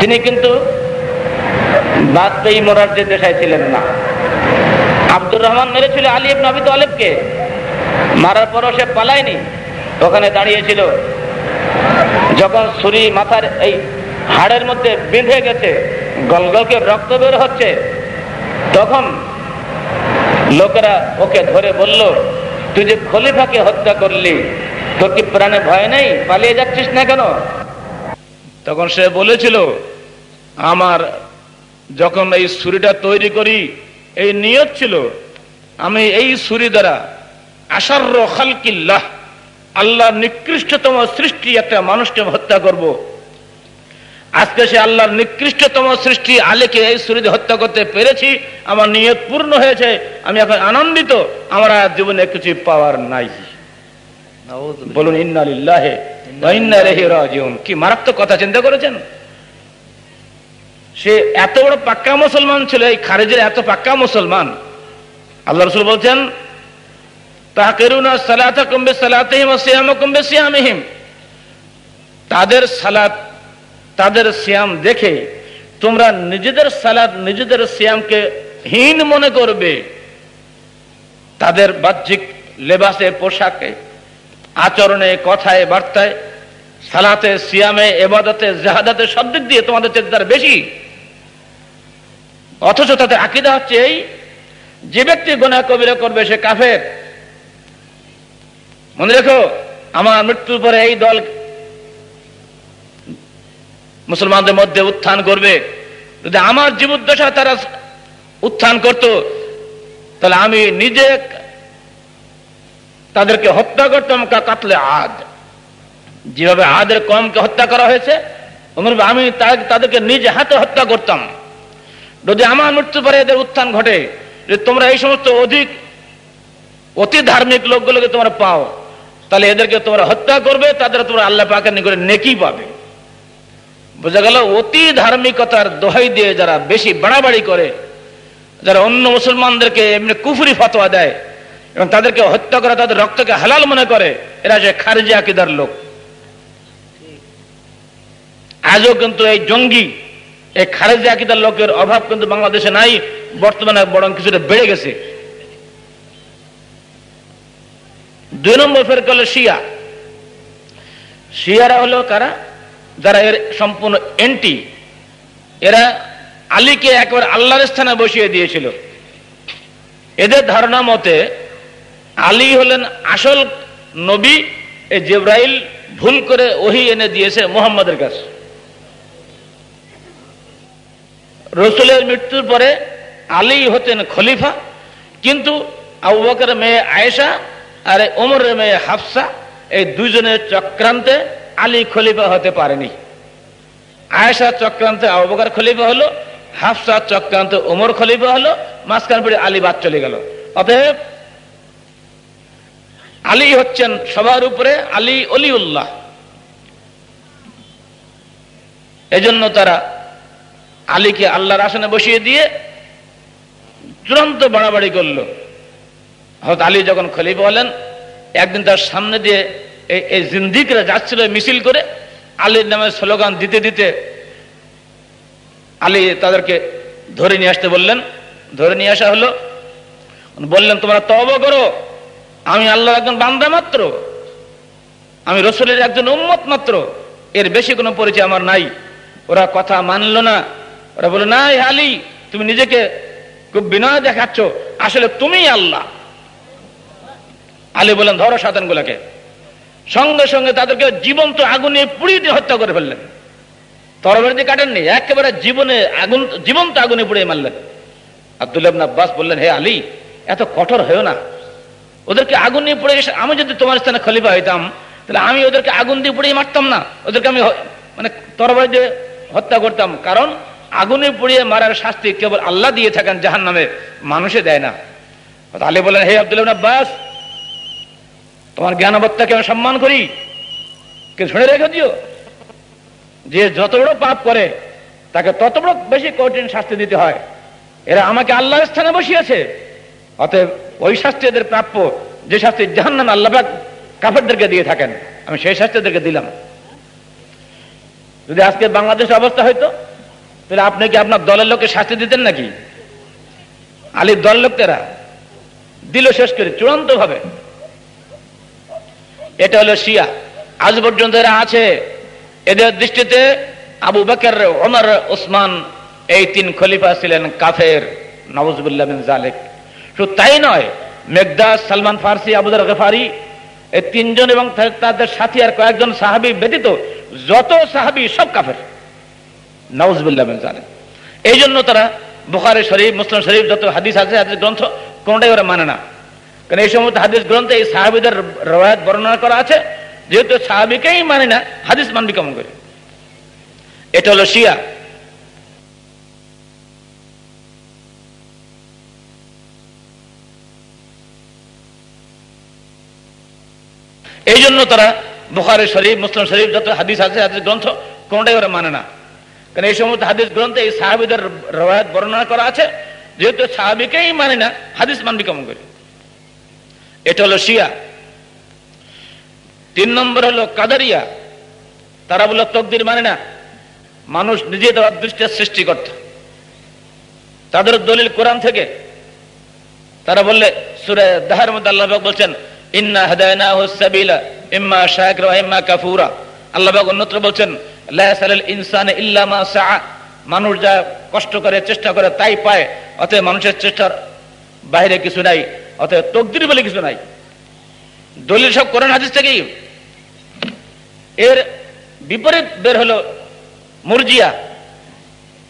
তিনি কিন্তু বাজপেয়ী মোরারজে দেশায় ছিলেন না। আব্দুর রহমান মেরেছিল আলী ইবনে আবি তলেবকে। মারার পরও সে পালায়নি। ওখানে দাঁড়িয়েছিল। যখন ছুরি মাথার এই হাড়ের মধ্যে বেঁধে গেছে, গলগলকে রক্ত বের হচ্ছে, তখন লোকেরা ওকে ধরে বলল, তুই যে খলিফাকে হত্যা করলি তোর কি প্রাণে ভয় নেই? পালিয়ে যাচ্ছিস না কেন? তখন সে বলেছিল, আমার যখন এই ছুরিটা তৈরি করি, এই নিয়ত ছিল, আমি এই ছুরি দ্বারা আশার খালকিল্লাহ, আল্লাহর নিকৃষ্টতম সৃষ্টি একটা মানুষকে হত্যা করব। আজকে সে আল্লাহর নিকৃষ্টতম সৃষ্টি আলীকে এই ছুরিতে হত্যা করতে পেরেছি, আমার নিয়ত পূর্ণ হয়েছে, আমি এখন আনন্দিত, আমার জীবনে কিছু পাওয়ার নাই। বলুন ইন্নালিল্লাহে কি মারাত্মক কথা চিন্তা করেছেন? সে এত বড় পাক্কা মুসলমান ছিল এই খারেজের এত পাক্কা মুসলমান। আল্লাহ রসুল বলছেন সালাতা তাদের সালাত তাদের সিয়াম দেখে তোমরা নিজেদের সালাদ নিজেদের সিয়ামকে হীন মনে করবে। তাদের বাহ্যিক লেবাসে পোশাকে আচরণে, কথায়, বার্তায়, সালাতে, সিয়ামে, এবাদতে, জাহাদাতে, সব দিক দিয়ে তোমাদের চেয়ে তার বেশি। অথচ তাদের আকিদা হচ্ছে এই, যে ব্যক্তি গোনা কবিরা করবে, সে কাফের। মনে রেখো, আমার মৃত্যুর পরে এই দল মুসলমানদের মধ্যে উত্থান করবে। যদি আমার জীবদ্দশা তারা উত্থান করত, তাহলে আমি নিজে তাদেরকে হত্যা করতাম কা কাতলে আদ। যেভাবে আদের কমকে হত্যা করা হয়েছে আমি তাদেরকে নিজে হাতে হত্যা করতাম। যদি আমার মৃত্যু পরে এদের উত্থান ঘটে যে তোমরা এই সমস্ত অধিক অতি ধার্মিক লোকগুলোকে তোমরা পাও, তাহলে এদেরকে তোমরা হত্যা করবে, তাদের তোমরা আল্লাহ পাকের নিকটে নেকি পাবে। বোঝা গেল, অতি ধার্মিকতার দোহাই দিয়ে যারা বেশি বাড়াবাড়ি করে, যারা অন্য মুসলমানদেরকে এমনি কুফুরি ফতোয়া দেয় এবং তাদেরকে হত্যা করে, তাদের রক্তকে হালাল মনে করে, এরা যে খারিজি আকিদার লোক। আজও কিন্তু এই জঙ্গি, এই খারেজি আকিদার লোকের অভাব কিন্তু বাংলাদেশে নাই, বর্তমানে বরং কিছুটা বেড়ে গেছে। দুই নম্বর ফের করল শিয়া। শিয়ারা হলো কারা? যারা এর সম্পূর্ণ এন্টি। এরা আলীকে একবার আল্লাহর স্থানে বসিয়ে দিয়েছিল। এদের ধারণা মতে আলী হলেন আসল নবী। এ জেব্রাইল ভুল করে ওহি এনে দিয়েছে মোহাম্মদের কাছে। রসুলের মৃত্যুর পরে আলী হতেন খলিফা, কিন্তু আবু মেয়ে আয়েশা আর ওমরের মেয়ে হাফসা এই দুজনের চক্রান্তে আলী খলিফা হতে পারেনি। আয়েশা চক্রান্তে আবু খলিফা হলো, হাফসা চক্রান্তে ওমর খলিফা হলো, মাঝখান পরে আলী বাদ চলে গেল। অতএব আলী হচ্ছেন সবার উপরে আলী অলিউল্লাহ। এজন্য তারা আলীকে আল্লাহর আসনে বসিয়ে দিয়ে চূড়ান্ত বাড়াবাড়ি করল। হয়তো আলী যখন খলিফা হলেন, একদিন তার সামনে দিয়ে এই জিন্দিকরা যাচ্ছিল মিছিল করে, আলীর নামে স্লোগান দিতে দিতে আলী তাদেরকে ধরে নিয়ে আসতে বললেন। ধরে নিয়ে আসা হলো। বললেন, তোমরা তব করো। আমি আল্লাহ একজন বান্দা মাত্র। আমি রসুলের একজন উম্মত মাত্র। এর বেশি কোনো পরিচয় আমার নাই। ওরা কথা মানল না। ওরা বলে না আলী, তুমি নিজেকে খুব বিনয় দেখাচ্ছ। আসলে তুমি আল্লাহ। আলী বলেন ধরো সাধারণ গুলাকে সঙ্গে সঙ্গে তাদেরকে জীবন্ত আগুনে পুড়িয়ে দিয়ে হত্যা করে ফেললেন। তরবারি দিয়ে কাটেননি, একেবারে জীবনে আগুন, জীবন্ত আগুনে পুড়িয়ে মারলেন। আব্দুল আব্বাস বললেন, হে আলী, এত কঠোর হয়েও না। ওদেরকে আগুন নিয়ে পড়ে আমি যদি তোমার স্থানে খলিফা হইতাম, তাহলে আমি ওদেরকে আগুন দিয়ে পুড়িয়ে মারতাম না। ওদেরকে আমি মানে তরবারি দিয়ে হত্যা করতাম। কারণ আগুনে পুড়িয়ে মারার শাস্তি কেবল আল্লাহ দিয়ে থাকেন জাহান নামে মানুষে দেয় না। আলী বলেন হে আব্দুল আব্বাস, তোমার জ্ঞানবত্তাকে আমি সম্মান করি। কে শুনে রেখে দিও। যে যত বড় পাপ করে, তাকে তত বড় বেশি কঠিন শাস্তি দিতে হয়। এরা আমাকে আল্লাহর স্থানে বসিয়েছে। অতএব ওই শাস্তি এদের প্রাপ্য, যে শাস্তি জাহান নামে আল্লাহ কাফেরদেরকে দিয়ে থাকেন। আমি সেই শাস্তি এদেরকে দিলাম। যদি আজকে বাংলাদেশের অবস্থা হয়তো তাহলে আপনি কি আপনার দলের লোককে শাস্তি দিতেন নাকি? আলীর দলের লোকেরা দিল শেষ করে চূড়ান্ত ভাবে এটা হলো শিয়া। আজ পর্যন্ত এরা আছে। এদের দৃষ্টিতে আবু বাকের, ওমর, ওসমান এই তিন খলিফা ছিলেন কাফের। নওয়াজবুল্লাহ বিন জালেক শুধু তাই নয় মেঘদাস সালমান ফার্সি আবুদার গেফারি, এই তিনজন এবং তাদের সাথী আর কয়েকজন সাহাবি ব্যতীত যত সাহাবি সব কাফের। নওয়াজবুল্লাহ জালেক এই জন্য তারা বুখারি শরীফ, মুসলিম শরীফ যত হাদিস আছে, হাদিস গ্রন্থ কোনটাই ওরা মানে না। কারণ এই সমস্ত হাদিস গ্রন্থে এই সাহাবিদের রবায়ত বর্ণনা করা আছে, যেহেতু সাহাবিকেই মানে না, হাদিস মানবি কেমন করে এটা হলো শিয়া। এই জন্য তারা বুখারি শরীফ, মুসলিম শরীফ, যত হাদিস আছে, হাদিস গ্রন্থ, কোনটাই ওরা মানে না। কারণ এই সমস্ত হাদিস গ্রন্থে এই সাহাবিদের রবায়ত বর্ণনা করা আছে, যেহেতু সাহাবিকেই মানে না, হাদিস মানবি কেমন করে? এটা হলো শিয়া। তিন নম্বর হলো কাদারিয়া। তারা বলল, তকদির মানে না, মানুষ নিজে তার অদৃষ্টের সৃষ্টিকর্তা। তাদের দলিল কোরআন থেকে। তারা বললে, সুরে দাহের মধ্যে আল্লাহ বলছেন ইন্না ইম্মা আল্লাহ অন্যত্র বলছেন মানুষ যা কষ্ট করে, চেষ্টা করে, তাই পায়, অতএব মানুষের চেষ্টার বাইরে কিছু নাই, অতএব তকদির বলে কিছু নাই। দলিল সব কোরআন হাদিস থেকেই। এর বিপরীত বের হলো মুরজিয়া।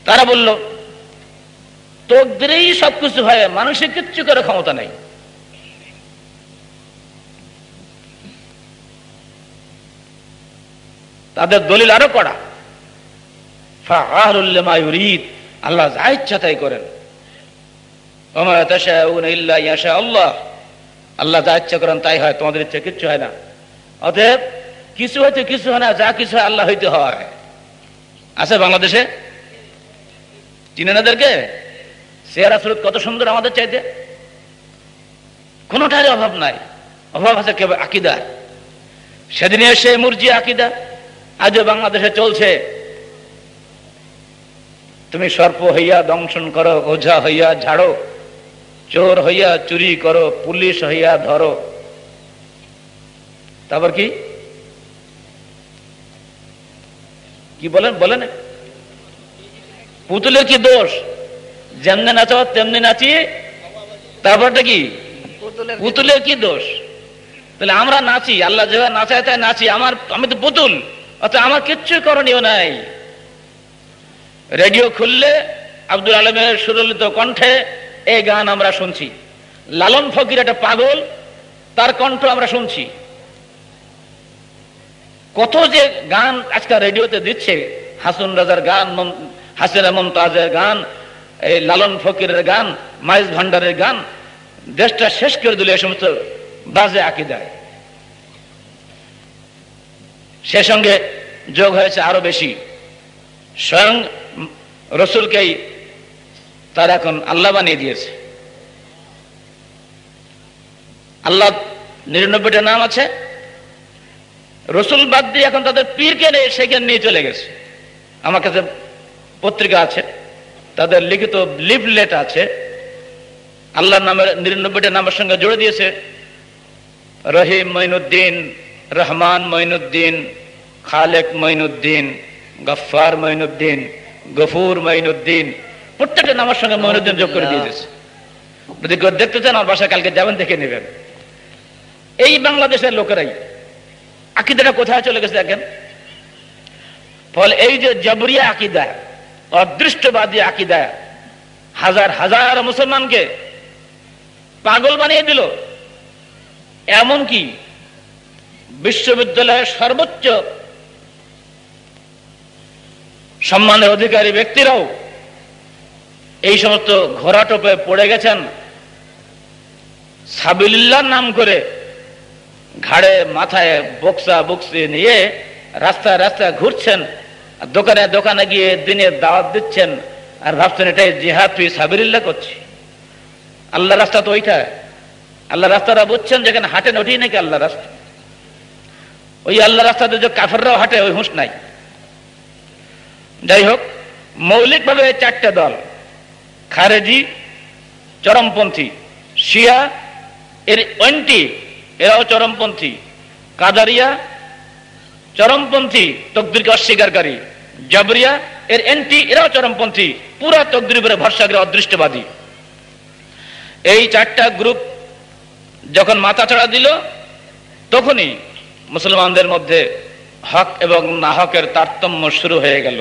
তারা বলল, তকদিরেই সবকিছু হয়, মানুষের কিচ্ছু করে ক্ষমতা নেই। তাদের দলিল আরও করা আল্লাহ যা ইচ্ছা তাই করেন। আল্লাহ যা ইচ্ছা করেন তাই হয়, তোমাদের ইচ্ছা কিচ্ছু হয় না। অতএব কিছু হয়তো কিছু হয় না, যা কিছু হয় আল্লাহ হইতে হয়। আছে বাংলাদেশে? চিনেনাদেরকে চেহারা সুরত কত সুন্দর আমাদের চাইতে। কোনোটারই অভাব নাই। অভাব আছে কেবল আকিদা। সেদিনে এসে মুরজি আকিদা। আজও বাংলাদেশে চলছে। তুমি সর্প হইয়া দংশন করো ওঝা হইয়া ঝাড়ো চোর হইয়া চুরি করো পুলিশ হইয়া ধরো। তারপর কি? কি বলেন? বলেন। পুতুলের কি দোষ? যেমনি নাচো তেমনি নাচি। তারপরটা কি? পুতুলের কি দোষ? তাহলে আমরা নাচি আল্লাহ যেভাবে নাচায় তাই নাচি। আমার আমি তো পুতুল। অত আমার কিচ্ছু করণীয় নাই। রেডিও খুললে আব্দুল আলমের সুরলিত কণ্ঠে এই গান আমরা শুনছি। লালন ফকির একটা পাগল, তার কণ্ঠ আমরা শুনছি। কত যে গান আজকাল রেডিওতে দিচ্ছে, হাসুন রাজার গান হাসিনা মমতাজের গান, এই লালন ফকিরের গান মাইজ ভান্ডারের গান, দেশটা শেষ করে দিল এই সমস্ত বাজে আঁকি দেয় সে সঙ্গে যোগ হয়েছে আরও বেশি। স্বয়ং রসুলকেই তার এখন আল্লাহ বানিয়ে দিয়েছে। আল্লাহ নিরানব্বইটা নাম আছে। রসুল বাদ দিয়ে এখন তাদের পীরকে নিয়ে সেখানে নিয়ে চলে গেছে। আমার কাছে পত্রিকা আছে। তাদের লিখিত লিফলেট আছে। আল্লাহর নামের নিরানব্বইটা নামের সঙ্গে জুড়ে দিয়েছে। রহিম মঈনুদ্দিন রহমান মঈনুদ্দিন, খালেক মঈনুদ্দিন গফার মঈনুদ্দিন, গফুর মঈনুদ্দিন, প্রত্যেকটা নামের সঙ্গে মঈনুদ্দিন যোগ করে দিয়েছে। যদি দেখতে চান আমার বাসায় কালকে যাবেন, দেখে নেবেন। এই বাংলাদেশের লোকেরাই, আকিদাটা কোথায় চলে গেছে দেখেন? ফলে এই যে জবরিয়া আকিদা, অদৃষ্টবাদী আকিদা, হাজার হাজার মুসলমানকে পাগল বানিয়ে দিল, এমনকি বিশ্ববিদ্যালয়ের সর্বোচ্চ সম্মানের অধিকারী ব্যক্তিরাও এই সমস্ত ঘোরাটোপে পড়ে গেছেন। সাবিল্লার নাম করে ঘাড়ে, মাথায় বক্সা বক্সি নিয়ে রাস্তায় রাস্তায় ঘুরছেন, দোকানে দোকানে গিয়ে দিনের দাওয়াত দিচ্ছেন আর ভাবছেন এটাই জিহাদ, তুই সাবিরিল্লা করছি আল্লাহ রাস্তা তো ওইটা আল্লাহ রাস্তাটা বুঝছেন যেখানে হাটে ওঠেই নাকি আল্লাহ রাস্তা। ওই আল্লাহ রাস্তাতে যে কাফেররাও হাটে, ওই হুঁশ নাই। যাই হোক, মৌলিকভাবে চারটে দল, খারেজি, চরমপন্থী, শিয়া, এর ওয়েন্টি এরাও চরমপন্থী কাদারিয়া চরমপন্থী তকদিরকে অস্বীকারী, জবরিয়া, এর এন্টি এরাও চরমপন্থী, পুরা তকদির উপরে ভরসা করে অদৃষ্টবাদী। এই চারটা গ্রুপ যখন মাথা চড়া দিল, তখনই মুসলমানদের মধ্যে হক এবং না হকের তারতম্য শুরু হয়ে গেল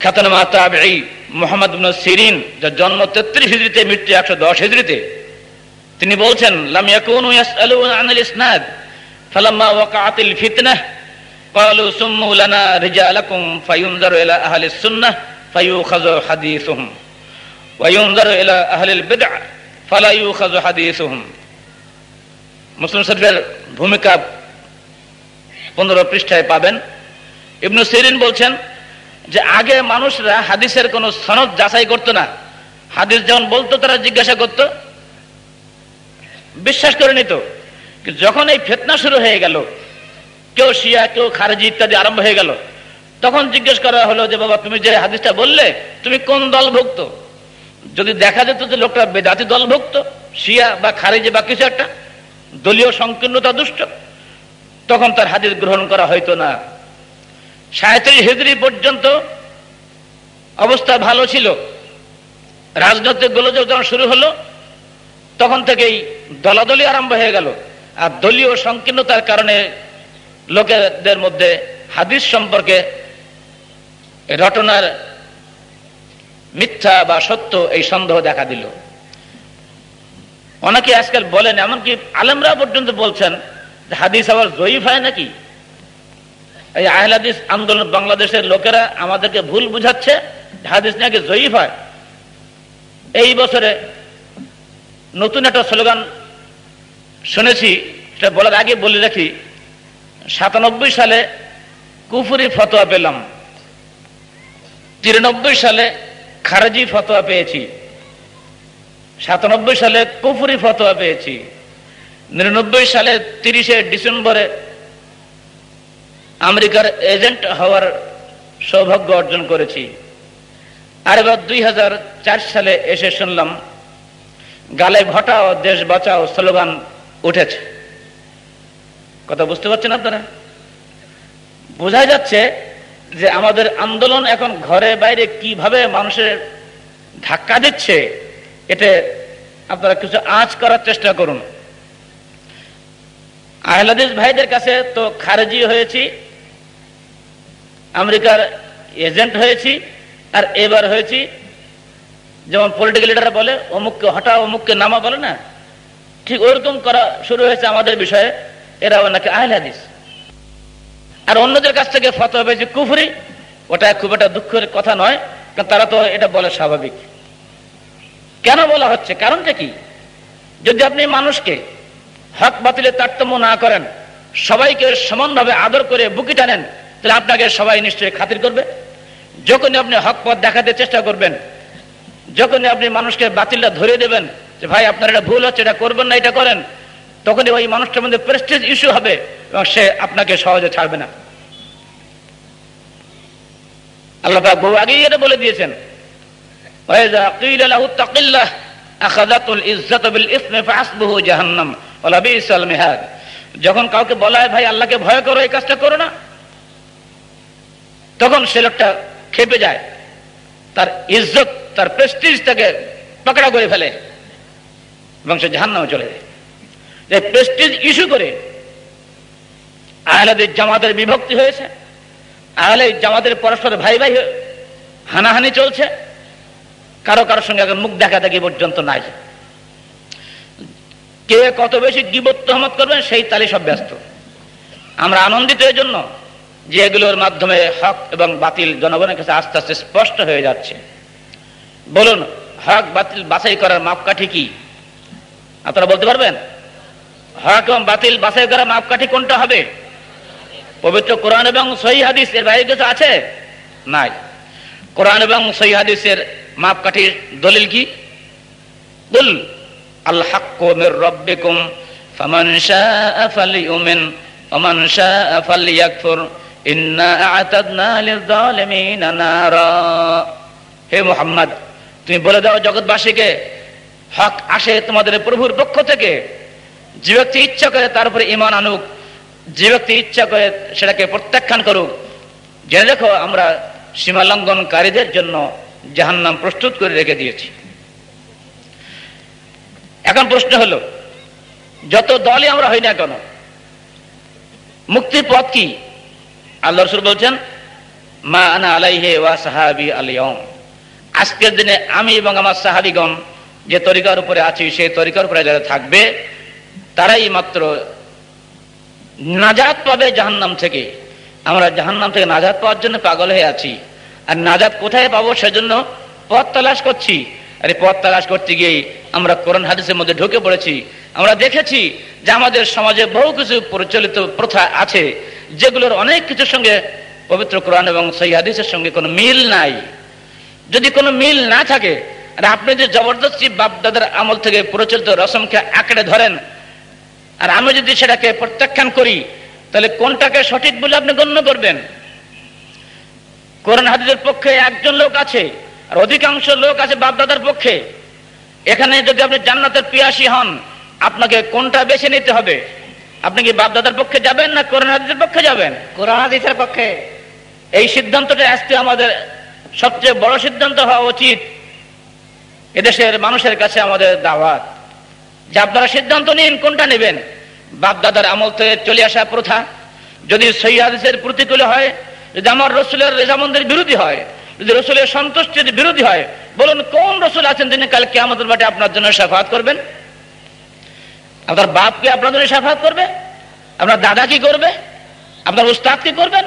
খ্যাতনামা তাবেঈ মোহাম্মদ সিরিন যার জন্ম তেত্রিশ হিজড়িতে মৃত্যু একশো দশ হিজড়িতে তিনি বলছেন লাম ইয়াকুনু ইয়াসআলুনা আনিল ইসনাদ ফালাম্মা ওয়াকাআতিল ফিতনাহ قالوا سموا لنا رجالكم فينظر الى اهل السنه فيؤخذ حديثهم وينظر الى اهل البدع فلا يؤخذ حديثهم মুসলিম শরীফের ভূমিকা পনেরো পৃষ্ঠায় পাবেন। ইবনু সিরিন বলছেন যে আগে মানুষরা হাদিসের কোন সনদ যাচাই করতো না। হাদিস যখন বলতো, তারা জিজ্ঞাসা করত, বিশ্বাস করে নিত। যখন এই ফেতনা শুরু হয়ে গেল, কেউ শিয়া, কেউ খারেজি ইত্যাদি আরম্ভ হয়ে গেল, তখন জিজ্ঞেস করা হলো যে, বাবা, তুমি যে হাদিসটা বললে, তুমি কোন দলভুক্ত? যদি দেখা যেত যে লোকটা বেদাতি দলভুক্ত, শিয়া বা খারেজি বা কিছু একটা দলীয় সংকীর্ণতা দুষ্ট। তখন তার হাদিস গ্রহণ করা হয়তো না। সাঁত্রিশ হিজড়ি পর্যন্ত অবস্থা ভালো ছিল। রাজনৈতিক গোলযোগ যখন শুরু হলো, তখন থেকেই দলাদলি আরম্ভ হয়ে গেল। আর দলীয় সংকীর্ণতার কারণে লোকেদের মধ্যে হাদিস সম্পর্কে রটনার মিথ্যা বা সত্য এই সন্দেহ দেখা দিল। অনেকে আজকাল বলেন, এমনকি আলেমরা পর্যন্ত বলছেন হাদিস আবার জয়ীফ হয় নাকি? এই আহল হাদিস আন্দোলন বাংলাদেশের লোকেরা আমাদেরকে ভুল বুঝাচ্ছে, হাদিস নাকি জয়ীফ হয়? এই বছরে নতুন একটা স্লোগান শুনেছি, সেটা বলার আগে বলে রাখি, সাতানব্বই সালে কুফুরি ফতোয়া পেলাম। তিরানব্বই সালে খারেজি ফতোয়া পেয়েছি। সাতানব্বই সালে কুফুরি ফতোয়া পেয়েছি। নিরানব্বই সালে তিরিশে ডিসেম্বরে আমেরিকার এজেন্ট হওয়ার সৌভাগ্য অর্জন করেছি। আর এবার দুই সালে এসে শুনলাম, গালে ঘটাও দেশ বাঁচাও স্লোগান উঠেছে। কথা বুঝতে পারছেন আপনারা? বোঝা যাচ্ছে যে আমাদের আন্দোলন এখন ঘরে বাইরে কীভাবে মানুষের ধাক্কা দিচ্ছে এতে আপনারা কিছু আঁচ করার চেষ্টা করুন। আহলাদিস ভাইদের কাছে তো খারেজি হয়েছি, আমেরিকার এজেন্ট হয়েছি, আর এবার হয়েছি, যেমন পলিটিক্যাল লিডার বলে, অমুককে হঠা অমুককে নামা বলে না? ঠিক ওরকম করা শুরু হয়েছে আমাদের বিষয়ে এরা নাকি আহল হাদিস। আর অন্যদের কাছ থেকে ফতোয়া পেয়েছে কুফরি, ওটা খুব একটা দুঃখের কথা নয়, কারণ তারা তো এটা বলে স্বাভাবিক। কেন বলা হচ্ছে? কারণটা কি? যদি আপনি মানুষকে হক বাতিলের তারতম্য না করেন, সবাইকে সমানভাবে আদর করে বুকি টানেন, তাহলে আপনাকে সবাই নিশ্চয়ই খাতির করবে। যখনই আপনি হক পথ দেখাতে চেষ্টা করবেন, যখনই আপনি মানুষকে বাতিলটা ধরে দেবেন যে, ভাই, আপনার এটা ভুল হচ্ছে, এটা করবেন না, এটা করেন, তখনই ওই মানুষটার মধ্যে প্রেস্টেজ ইস্যু হবে এবং সে আপনাকে সহজে ছাড়বে না। আল্লাহ বহু আগেই এটা বলে দিয়েছেন। যখন কাউকে বলা হয়, ভাই, আল্লাহকে ভয় করো, এই কাজটা করো না। তখন সে লোকটা খেপে যায়। তার ইজ্জত, তার প্রেস্টিজটাকে পাকড়া করে ফেলে এবং সে জাহান নামে চলে যায়। প্রেস্টিজ ইস্যু করে আহলাদের জামাতের বিভক্তি হয়েছে। আহলে জামাতের পরস্পর ভাই ভাই হানাহানি চলছে। কারও কারোর সঙ্গে মুখ দেখা দেখি পর্যন্ত নাই। কে কত বেশি গিবত তহমত করবেন, সেই তালি সব ব্যস্ত। আমরা আনন্দিত এর জন্য যে এগুলোর মাধ্যমে হক এবং বাতিল জনগণের কাছে আস্তে আস্তে স্পষ্ট হয়ে যাচ্ছে। বলুন, হক, বাতিল, বাছাই করার মাপকাঠি কি? আপনারা বলতে পারবেন? হক এবং বাতিল, বাছাই করার মাপকাঠি কোনটা হবে? পবিত্র কোরআন এবং সহি এর বাইরে কিছু আছে? নাই। কোরআন এবং সহি হাদিসের মাপকাঠির দলিল কি? বল, আল মির রাব্বিকুম, ফামান শাআ ফালিউমিন ওমান শাআ ফালিয়াকফুর, ইন্না আ'তাদনা লিয-যালিমিনা নারা। হে মুহাম্মদ, তুমি বলে দাও জগৎবাসীকে, হক আসে তোমাদের প্রভুর পক্ষ থেকে। যে ব্যক্তি ইচ্ছা করে তার উপরে ইমান আনুক, যে ব্যক্তি ইচ্ছা করে সেটাকে প্রত্যাখ্যান করুক। জেনে দেখো আমরা সীমা লঙ্ঘনকারীদের জন্য জাহান্নাম প্রস্তুত করে রেখে দিয়েছি। এখন প্রশ্ন হলো, যত দলই আমরা হই না কেন, মুক্তির পথ কি? আল্লাহ রসুল বলছেন, মা আনা আলাইহে ওয়া সাহাবি আলিয়ম আজকের দিনে আমি এবং আমার সাহাবিগণ যে তরিকার উপরে আছি, সেই তরিকার উপরে যারা থাকবে, তারাই মাত্র নাজাত পাবে জাহান্নাম থেকে। আমরা জাহান্নাম থেকে নাজাত পাওয়ার জন্য পাগল হয়ে আছি। আর নাজাত কোথায় পাবো সেজন্য পথ তালাশ করছি। আর পথ তালাশ করতে গিয়েই আমরা কোরআন হাদিসের মধ্যে ঢুকে পড়েছি। আমরা দেখেছি যে আমাদের সমাজে বহু কিছু প্রচলিত প্রথা আছে, যেগুলোর অনেক কিছুর সঙ্গে পবিত্র কোরআন এবং সেই হাদিসের সঙ্গে কোনো মিল নাই। যদি কোনো মিল না থাকে, আর আপনি যে জবরদস্তি বাপদাদার আমল থেকে প্রচলিত রসমকে আঁকড়ে ধরেন, আর আমি যদি সেটাকে প্রত্যাখ্যান করি, তাহলে কোনটাকে সঠিক বলে আপনি গণ্য করবেন? কোরআন হাদিসের পক্ষে একজন লোক আছে আর অধিকাংশ লোক আছে বাপদাদার পক্ষে। এখানে যদি আপনি জান্নাতের পিয়াসী হন আপনাকে কোনটা বেছে নিতে হবে? আপনি কি বাপদাদার পক্ষে যাবেন না কোরআন হাদিসের পক্ষে যাবেন? কোরআন হাদিসের পক্ষে। এই সিদ্ধান্তটা আজকে আমাদের সবচেয়ে বড় সিদ্ধান্ত হওয়া উচিত। এদেশের মানুষের কাছে আমাদের দাওয়াত। যে আপনারা সিদ্ধান্ত নিন কোনটা নেবেন? বাপদাদার আমল থেকে চলে আসা প্রথা। যদি সৈয়াদের প্রতিকূলে হয় যদি আমার রসুলের রেজামন্দের বিরোধী হয়, যদি রসুলের সন্তুষ্টির বিরোধী হয়, বলুন কোন রসুল আছেন তিনি কালকে আমাদের মাঠে আপনার জন্য সাফাত করবেন? আপনার বাপকে আপনার জন্য সাফাত করবে? আপনার দাদা কি করবে? আপনার উস্তাদ কি করবেন?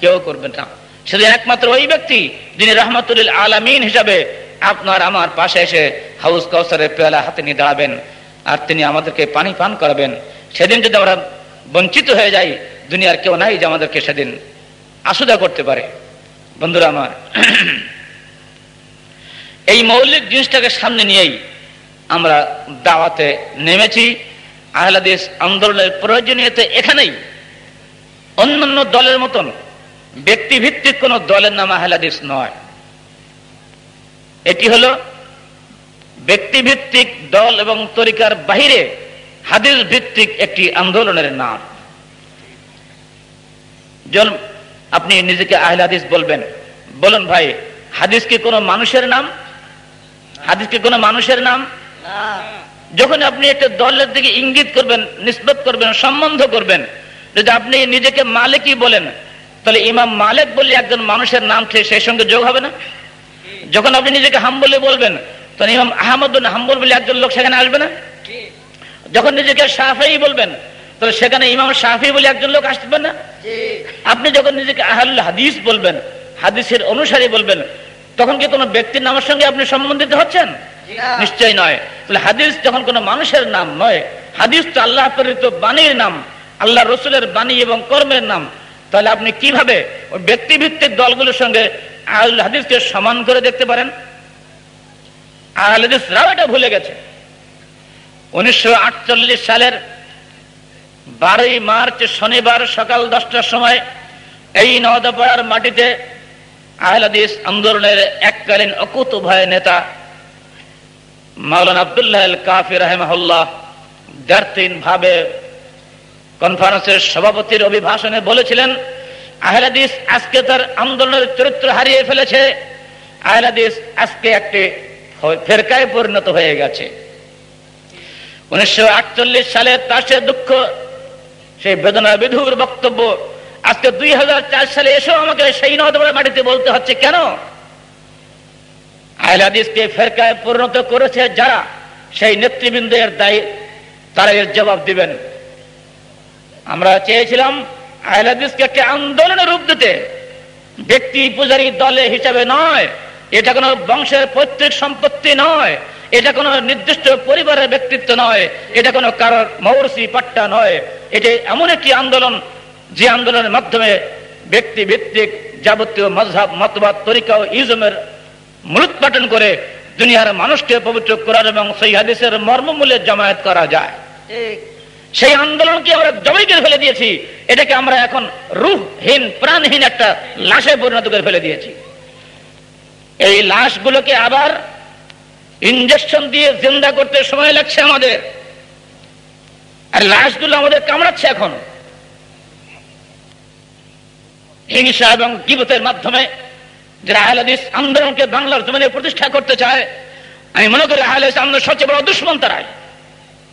কেউ করবেন না। সেদিন একমাত্র ওই ব্যক্তি যিনি রহমতুল্লিল আলামিন হিসাবে আপনার আমার পাশে এসে হাউস কাউসারের পেয়ালা হাতে নিয়ে দাঁড়াবেন আর তিনি আমাদেরকে পানি পান করাবেন। সেদিন যদি আমরা বঞ্চিত হয়ে যাই, দুনিয়ার কেউ নাই যে আমাদেরকে সেদিন আসুদা করতে পারে। বন্ধুরা আমার, এই মৌলিক জিনিসটাকে সামনে নিয়েই আমরা দাওয়াতে নেমেছি। আহলাদিস আন্দোলনের প্রয়োজনীয়তা এখানেই। অন্যান্য দলের মতন ব্যক্তিভিত্তিক কোন দলের নাম আহলাদিস নয়। এটি হলো ব্যক্তিভিত্তিক দল এবং তরিকার বাহিরে হাদিস ভিত্তিক একটি আন্দোলনের নাম। আপনি নিজেকে আহলে হাদিস বলবেন। বলুন ভাই, হাদিস কি কোনো মানুষের নাম? হাদিস কি কোনো মানুষের নাম? যখন আপনি একটা দলের দিকে ইঙ্গিত করবেন, নিষ্পত করবেন, সম্বন্ধ করবেন, যদি আপনি নিজেকে মালিকই বলেন, তাহলে ইমাম মালিক বললে একজন মানুষের নাম সেই সঙ্গে যোগ হবে না? যখন আপনি নিজেকে হাম বলে বলবেন তখন ইমাম আহমদ হাম্বল বলে একজন লোক সেখানে আসবে না? যখন নিজেকে সাফাই বলবেন তাহলে সেখানে ইমাম সাফি বলে একজন লোক আসবে না? আপনি যখন নিজেকে আহল হাদিস বলবেন হাদিসের অনুসারী বলবেন তখন কি কোনো ব্যক্তির নামের সঙ্গে আপনি সম্বন্ধিত হচ্ছেন? নিশ্চয় নয়। তাহলে হাদিস যখন কোনো মানুষের নাম নয় হাদিস তো আল্লাহ প্রেরিত বাণীর নাম আল্লাহ রসুলের বাণী এবং কর্মের নাম তাহলে আপনি কীভাবে ওই ব্যক্তিভিত্তিক দলগুলোর সঙ্গে আহল হাদিসকে সমান করে দেখতে পারেন? আহল হাদিসরাও এটা ভুলে গেছে। উনিশশো আটচল্লিশ সালের বারোই মার্চ শনিবার সকাল দশটার সময় এই নওদাপাড়ার মাটিতে আহলাদিস আন্দোলনের এককালীন অকুত ভয় নেতা মাওলানা আবদুল্লাহ কাফি রাহেমাহুল্লাহ দ্বার্থীন ভাবে কনফারেন্সের সভাপতির অভিভাষণে বলেছিলেন, আহলাদিস আজকে তার আন্দোলনের চরিত্র হারিয়ে ফেলেছে, আহলাদিস আজকে একটি ফেরকায় পরিণত হয়ে গেছে। উনিশশো আটচল্লিশ সালে তার সে দুঃখ সেই বেদনা বিধুর বক্তব্য, আজকে দুই সালে এসেও আমাকে সেই নদমের মাটিতে বলতে হচ্ছে। কেন? আহলাদিসকে ফেরকায় পরিণত করেছে যারা? সেই নেতৃবৃন্দের দায়ী, তারা এর জবাব দিবেন। আমরা চেয়েছিলাম আহলাদিসকে একটা আন্দোলনের রূপ দিতে। ব্যক্তি পূজারী দলে হিসাবে নয়, এটা কোনো বংশের পৈতৃক সম্পত্তি নয় এটা কোনো নির্দিষ্ট পরিবারের ব্যক্তিত্ব নয় এটা কোনো কারোর মৌরসি পাট্টা নয়। এটা এমন একটি আন্দোলন যে আন্দোলনের মাধ্যমে ব্যক্তি ভিত্তিক যাবতীয় মজহাব মতবাদ তরিকা ও ইজমের মূলোৎপাটন করে দুনিয়ার মানুষকে পবিত্র করার এবং সেই হাদিসের মর্মমূল্যে জামায়াত করা যায়। সেই আন্দোলনকে আমরা জবাই করে ফেলে দিয়েছি। এটাকে আমরা এখন রুহহীন প্রাণহীন একটা লাশে পরিণত করে ফেলে দিয়েছি। এই লাশগুলোকে আবার ইঞ্জেকশন দিয়ে জিন্দা করতে সময় লাগছে আমাদের। আর লাশগুলো আমাদের কামড়াচ্ছে এখন। হিংসা এবং গিবতের মাধ্যমে যারা আহলাদিস আন্দোলনকে বাংলার জমিনে প্রতিষ্ঠা করতে চায়, আমি মনে করি আন্দোলন সবচেয়ে বড় দুশ্মন তারাই।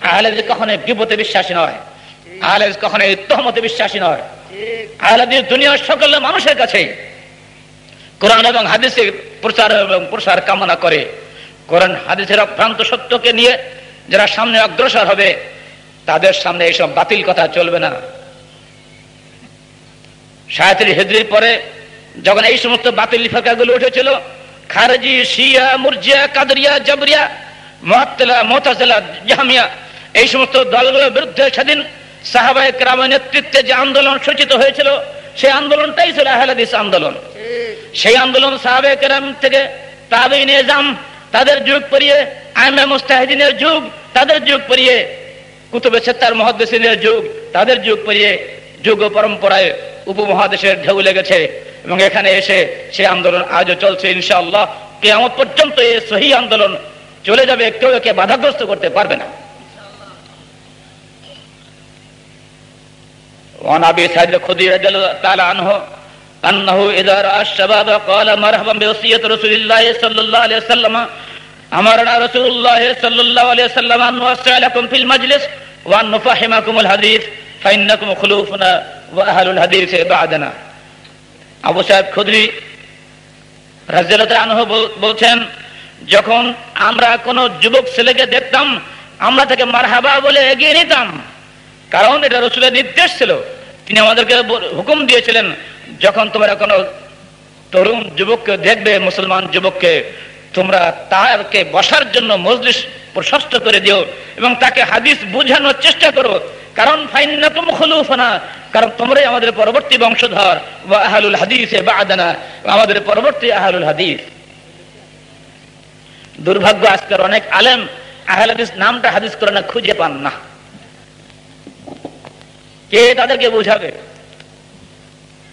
আহলাদিস কখনো বিশ্বাসী নয়। আহলাদিস কখনো তহমতে বিশ্বাসী নয়। আহলাদিস দুনিয়ার সকল মানুষের কাছে কোরআন এবং হাদিসের প্রচার এবং প্রসার কামনা করে। কোরআন হাদিসের অভ্রান্ত সত্যকে নিয়ে যারা সামনে অগ্রসর হবে তাদের সামনে এইসব বাতিল কথা চলবে না। সায়াতের হেদরির পরে যখন এই সমস্ত বাতিল ফাঁকাগুলো উঠেছিল খারজি শিয়া মুরজিয়া কাদরিয়া জাবরিয়া মহাত্তলা মোতাজলা জাহামিয়া এই সমস্ত দলগুলোর বিরুদ্ধে সেদিন সাহাবাহিক রামের নেতৃত্বে যে আন্দোলন সূচিত হয়েছিল সেই আন্দোলনটাই ছিল আহলাদিস আন্দোলন। সেই আন্দোলন সাহাবে কেরাম থেকে তাবে নিজাম তাদের যুগ পরিয়ে আইমে মুস্তাহিদিনের যুগ তাদের যুগ পরিয়ে কুতুবে সেত্তার মহাদেশিনের যুগ তাদের যুগ পরিয়ে যুগ পরম্পরায় উপমহাদেশের ঢেউ লেগেছে এবং এখানে এসে সে আন্দোলন আজও চলছে ইনশাআল্লাহ কেমন পর্যন্ত এই সহি আন্দোলন চলে যাবে কেউ একে বাধাগ্রস্ত করতে পারবে না وعن ابي سعيد الخدري رضي الله تعالى عنه انه اذا راى الشباب قال مرحبا بوصيه رسول الله صلى الله عليه وسلم امرنا رسول الله صلى الله عليه وسلم ان نوسع لكم في المجلس وان نفهمكم الحديث فانكم خلوفنا واهل الحديث بعدنا আবু সাহেব খুদরি রাজিয়াল্লাহু আনহু বলছেন যখন আমরা কোন যুবক ছেলেকে দেখতাম আমরা তাকে মারহাবা বলে এগিয়ে নিতাম কারণ এটা রসুলের নির্দেশ ছিল তিনি আমাদেরকে হুকুম দিয়েছিলেন যখন তোমরা কোনো তরুণ যুবককে দেখবে, মুসলমান যুবককে, তোমরা তাকে বসার জন্য মজলিস প্রশস্ত করে দিও এবং তাকে হাদিস বুঝানোর চেষ্টা করো। কারণ ফাইনাকুম খুলুফানা, কারণ তোমরাই আমাদের পরবর্তী বংশধর। বা আহলুল হাদিস বা আদানা আমাদের পরবর্তী আহলুল হাদিস। দুর্ভাগ্য, আজকের অনেক আলেম আহল হাদিস নামটা হাদিস করে না খুঁজে পান না। কে তাদেরকে বুঝাবে?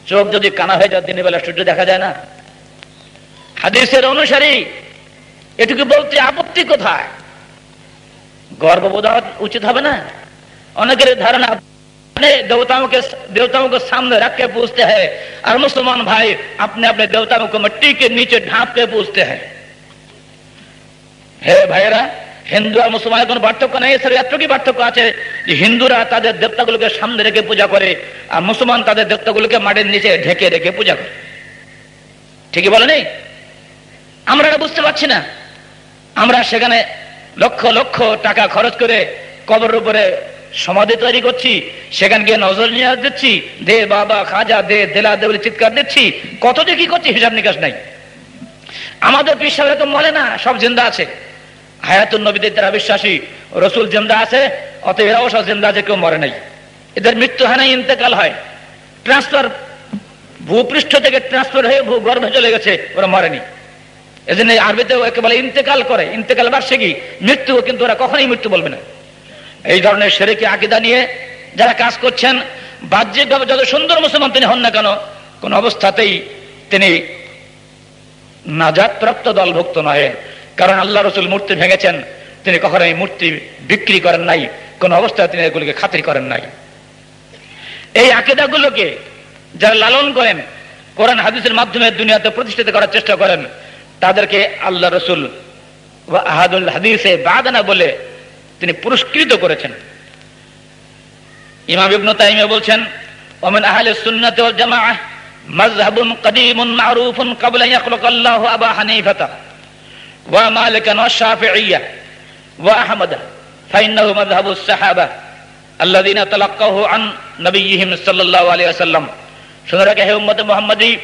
চোখ যদি কানা হয়ে যায় দিনের বেলা সূর্য দেখা যায় না হাদিসের অনুসারী এটুকু বলতে আপত্তি কোথায় গর্ববোধ উচিত হবে না অনেকের ধারণা देवताओं के देवताओं को सामने रख के पूछते हैं और मुसलमान भाई अपने अपने देवताओं को मिट्टी के नीचे ढांप के पूछते हैं হে ভাইয়েরা হিন্দু আর মুসলমানের কোন পার্থক্য নেই স্যার এতটুকু পার্থক্য আছে যে হিন্দুরা তাদের দেবতাগুলোকে সামনে রেখে পূজা করে আর মুসলমান তাদের দেবতাগুলোকে মাটির নিচে ঢেকে রেখে পূজা করে। ঠিকই বলে নেই আমরা এটা বুঝতে পারছি না। আমরা সেখানে লক্ষ লক্ষ টাকা খরচ করে কবরের উপরে সমাধি তৈরি করছি, সেখানে গিয়ে নজর নিয়ে দিচ্ছি, দে বাবা, খাজা, দে, দেলা, দে বলে চিৎকার দিচ্ছি, কত যে কি করছি হিসাব নিকাশ নাই। আমাদের পিসাব তো মরে না, সব জিন্দা আছে। হায়াতুল নবীদের তারা বিশ্বাসী, রসুল জিন্দা আছে অত এরাও সব জিন্দা আছে, কেউ মরে নাই। এদের মৃত্যু না ইন্তেকাল হয়। ট্রান্সফার ভূপৃষ্ঠ থেকে ট্রান্সফার হয়ে ভূ গর্ভে চলে গেছে, ওরা মরেনি। এজন্য আরবিতে একেবারে ইন্তেকাল করে। ইন্তেকাল বার্ষিকী মৃত্যু কিন্তু ওরা কখনোই মৃত্যু বলবে না। এই ধরনের সেরেকে আকিদা নিয়ে যারা কাজ করছেন, বাহ্যিকভাবে যত সুন্দর মুসলমান তিনি হন না কেন, কোন অবস্থাতেই তিনি নাজাত প্রাপ্ত দলভুক্ত নয় কারণ আল্লাহ রসুল মূর্তি ভেঙেছেন। তিনি কখনো এই মূর্তি বিক্রি করেন নাই, কোন অবস্থায় তিনি এগুলিকে খাতির করেন নাই। এই আকিদাগুলোকে যারা লালন করেন, কোরআন হাদিসের মাধ্যমে দুনিয়াতে প্রতিষ্ঠিত করার চেষ্টা করেন, তাদেরকে আল্লাহ রসুল আহাদুল হাদিসে বাদানা বলে তিনি পুরস্কৃত করেছেন। ইমাম ইবনু তাইমিয়া বলছেন ওমেন আহলে সুন্নাত ওয়াল জামাআহ মাযহাবুন কদীমুন মারুফুন ক্বাবলা ইয়াখলুক আল্লাহু আবা হানিফাতা। আল্লাযীনা তালাক্কাহু আন নবিয়্যিহিম সাল্লাল্লাহু আলাইহি ওয়াসাল্লাম শুনে রাখে হে উম্মত মুহাম্মাদী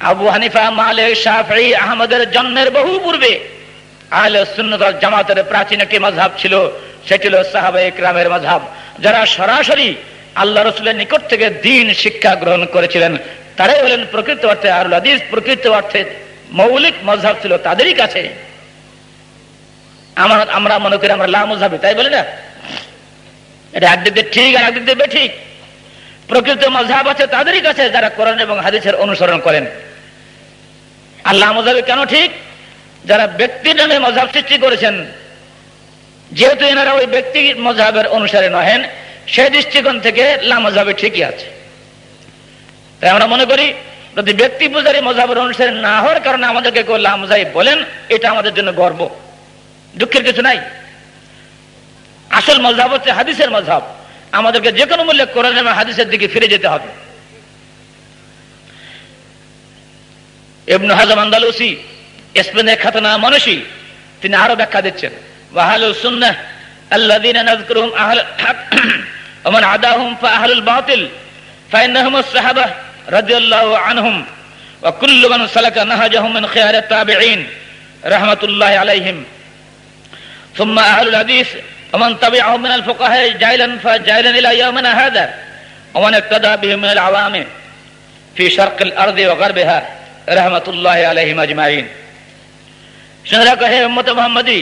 আবু হানিফা মালিক আহমদের জন্মের বহু পূর্বে আহলে জামাতের প্রাচীন একটি মাযহাব ছিল। সেটি হলো সাহাবা ইকরামের মাযহাব যারা সরাসরি আল্লাহ রসুলের নিকট থেকে দিন শিক্ষা গ্রহণ করেছিলেন, তারাই হলেন প্রকৃত অর্থে আর প্রকৃত অর্থে মৌলিক মজহাব ছিল তাদেরই কাছে। আমার আমরা মনে করি আমরা লা মজহাবি তাই বলি না? এটা একদিক দিয়ে ঠিক আর একদিক দিয়ে বেঠিক। প্রকৃত মজহাব আছে তাদেরই কাছে যারা কোরআন এবং হাদিসের অনুসরণ করেন। আল্লাহ মজাবে কেন ঠিক? যারা ব্যক্তির নামে মজাব সৃষ্টি করেছেন, যেহেতু এনারা ওই ব্যক্তি মজাবের অনুসারে নহেন সেই দৃষ্টিকোণ থেকে লামজাবে ঠিকই আছে। তাই আমরা মনে করি, যদি ব্যক্তি পূজারী মজাবের অনুসারে না হওয়ার কারণে আমাদেরকে কেউ লামজাই বলেন, এটা আমাদের জন্য গর্ব। দুঃখের কিছু নাই। আসল মজাব হচ্ছে হাদিসের মজাব আমাদেরকে যে কোনো মূল্যে কোরআন এবং হাদিসের দিকে ফিরে যেতে হবে। এবনু হাজম আন্দালুসি, স্পেনের খাতনা তিনি আরও ব্যাখ্যা দিচ্ছেন। ওয়াহালু সালাকা আলাইহিম। ثم أهل الحديث ومن تبعهم من الفقهاء جاهلا فجاهلا إلى يومنا هذا ومن اقتدى بهم من العوام ফি শারকিল আরদি ওয়া গারবিহা রাহমাতুল্লাহি আলাইহিম আজমাইন শুনে রাখো হে উম্মত মুহাম্মাদি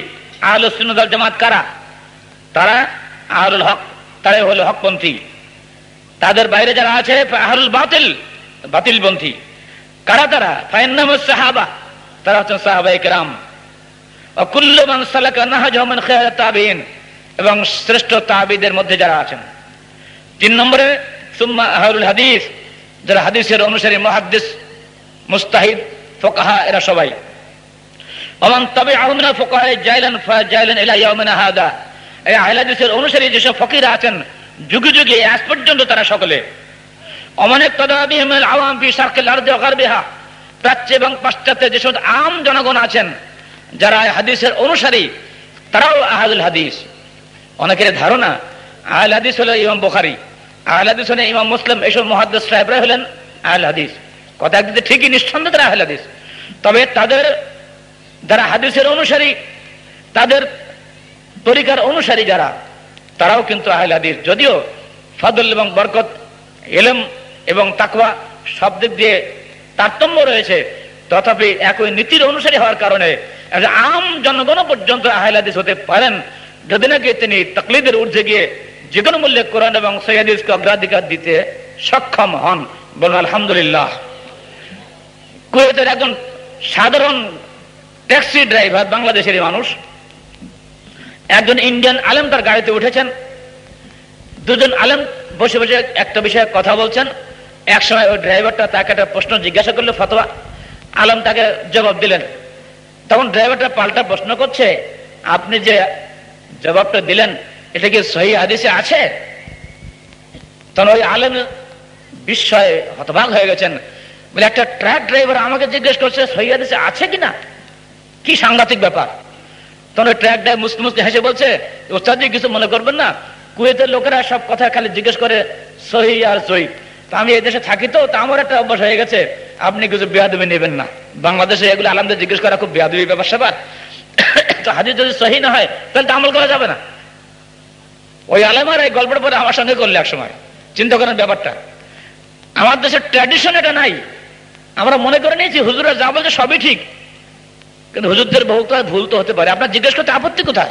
আহলুস সুন্নাত ওয়াল জামাত কারা তারা আহলুল হক তারাই হলো হকপন্থী তাদের বাইরে যারা আছে আহলুল বাতিল বাতিলপন্থী কারা তারা ফাইন্নামুস সাহাবা তারা হচ্ছেন সাহাবায়ে কেরাম তাবিন। এবং শ্রেষ্ঠ তাবিদের মধ্যে যারা আছেন। তিন নম্বরে হাদিস, যারা হাদিসের অনুসারী মহাদিস মুস্তাহিদ, ফোকাহা, এরা সবাই। তবে জাইলান জাইলান আহলে অনুসারী যেসব ফকিরা আছেন, যুগে যুগে আজ পর্যন্ত তারা সকলে। এবং পাশ্চাত্যে যেসব আম জনগণ আছেন যারা হাদিসের অনুসারী, তারাও আহাদুল হাদিস। অনেকের ধারণা, আহল হাদিস হলো ইমাম বোখারি, আহল হাদিস হলে ইমাম মুসলিম, এসব মহাদ্দেশ সাহেবরা হলেন আহল হাদিস। কথা একদিকে ঠিকই নিঃসন্দেহ তারা আহল হাদিস। তবে তাদের যারা হাদিসের অনুসারী, তাদের তরিকার অনুসারী যারা, তারাও কিন্তু আহল হাদিস। যদিও ফদল এবং বরকত, এলম এবং তাকওয়া সব দিক দিয়ে তারতম্য রয়েছে তথাপি একই নীতির অনুসারী হওয়ার কারণে আম জনগণ পর্যন্ত আহল হাদিস হতে পারেন। যদি নাকি তিনি তকলিদের ঊর্ধ্বে গিয়ে যে কোনো মূল্যে কোরআন এবং সৈয়াদিসকে অগ্রাধিকার দিতে সক্ষম হন, বলুন আলহামদুলিল্লাহ। কুয়েতের একজন সাধারণ ট্যাক্সি ড্রাইভার বাংলাদেশের মানুষ, একজন ইন্ডিয়ান আলেম তার গাড়িতে উঠেছেন। দুজন আলেম বসে বসে একটা বিষয়ে কথা বলছেন। এক সময় ওই ড্রাইভারটা তাকে একটা প্রশ্ন জিজ্ঞাসা করল, ফতোয়া আলম তাকে জবাব দিলেন। তখন ড্রাইভারটা পাল্টা প্রশ্ন করছে, আপনি যে জবাবটা দিলেন, এটা কি সহি হাদিসে আছে? তখন ওই আলম বিস্ময়ে হতবাক হয়ে গেছেন। বলে, একটা ট্রাক ড্রাইভার আমাকে জিজ্ঞেস করছে, সহি হাদিসে আছে কিনা? কি সাংঘাতিক ব্যাপার? তখন ওই ট্রাক ড্রাইভার মুসতে মুসতে হেসে বলছে ওস্তাদি কিছু মনে করবেন না? কুয়েতের লোকেরা সব কথা খালি জিজ্ঞেস করে সহি আর সহি। তা আমি এই দেশে থাকি তো, তা আমার একটা অভ্যাস হয়ে গেছে। আপনি কিছু বেয়াদবি নেবেন না। বাংলাদেশে এগুলো আলামদের জিজ্ঞেস করা খুব বেয়াদবি ব্যাপার সেবার তো হাদিস যদি সহি না হয়, তাহলে তো আমল করা যাবে না। ওই আলেমার এই গল্পের পরে আমার সঙ্গে করলে এক সময় চিন্তা করেন ব্যাপারটা। আমার দেশের ট্র্যাডিশন এটা নাই। আমরা মনে করে নিয়েছি, হুজুরা যা বলছে সবই ঠিক। কিন্তু হুজুরদের বহু ভুল তো হতে পারে। আপনার জিজ্ঞেস করতে আপত্তি কোথায়?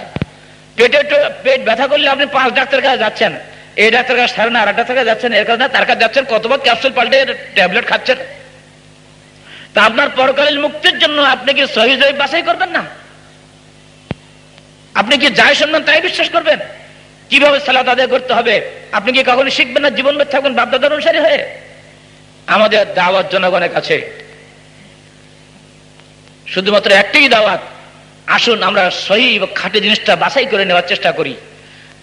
পেটে পেট ব্যথা করলে আপনি পাঁচ ডাক্তার কাছে যাচ্ছেন। এই ডাক্তার কাছে সারেন, আর ডাক্তার কাছে যাচ্ছেন, এর কাছে না, তার কাছে যাচ্ছেন কতবার ক্যাপসুল পাল্টে ট্যাবলেট খাচ্ছেন। তা আপনার পরকালীন মুক্তির জন্য আপনি কি সহি জয়ী বাছাই করবেন না? আপনি কি যাই শুনবেন তাই বিশ্বাস করবেন? কীভাবে সালাত আদায় করতে হবে? আপনি কি কখনো শিখবেন না জীবন বেঁচে থাকবেন বাপদাদার অনুসারী হয়ে? আমাদের দাওয়াত জনগণের কাছে। শুধুমাত্র একটাই দাওয়াত, আসুন আমরা সহি খাঁটি জিনিসটা বাছাই করে নেওয়ার চেষ্টা করি।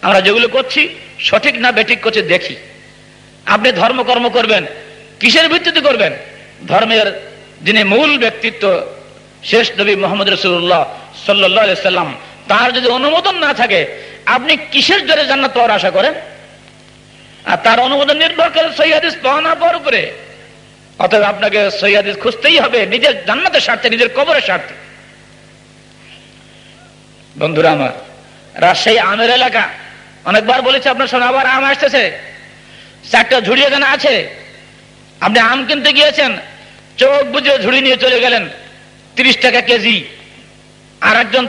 আমরা যেগুলো করছি সঠিক না বেঠিক করছে দেখি। আপনি ধর্মকর্ম করবেন, কিসের ভিত্তিতে করবেন? ধর্মের যিনি মূল ব্যক্তিত্ব, শেষ নবী মোহাম্মদ রসুল্লাহ সাল্লাহ সাল্লাম, তার যদি অনুমোদন না থাকে, আপনি কিসের জোরে জান্নাত পাওয়ার আশা করেন? আর তার অনুমোদন নির্ভর করে সৈয়াদিস পাওয়া না পাওয়ার উপরে। অতএব আপনাকে সৈয়াদিস খুঁজতেই হবে, নিজের জান্নাতের স্বার্থে, নিজের কবরের স্বার্থে। বন্ধুরা আমার, রাজশাহী আমের এলাকা অনেকবার বলেছে আপনার সঙ্গে, আবার আম আসতেছে। চারটা ঝুড়ি এখানে আছে। আপনি আম কিনতে গিয়েছেন, চোখ বুঝে ঝুড়ি নিয়ে চলে গেলেন, তিরিশ টাকা কেজি। আর একজন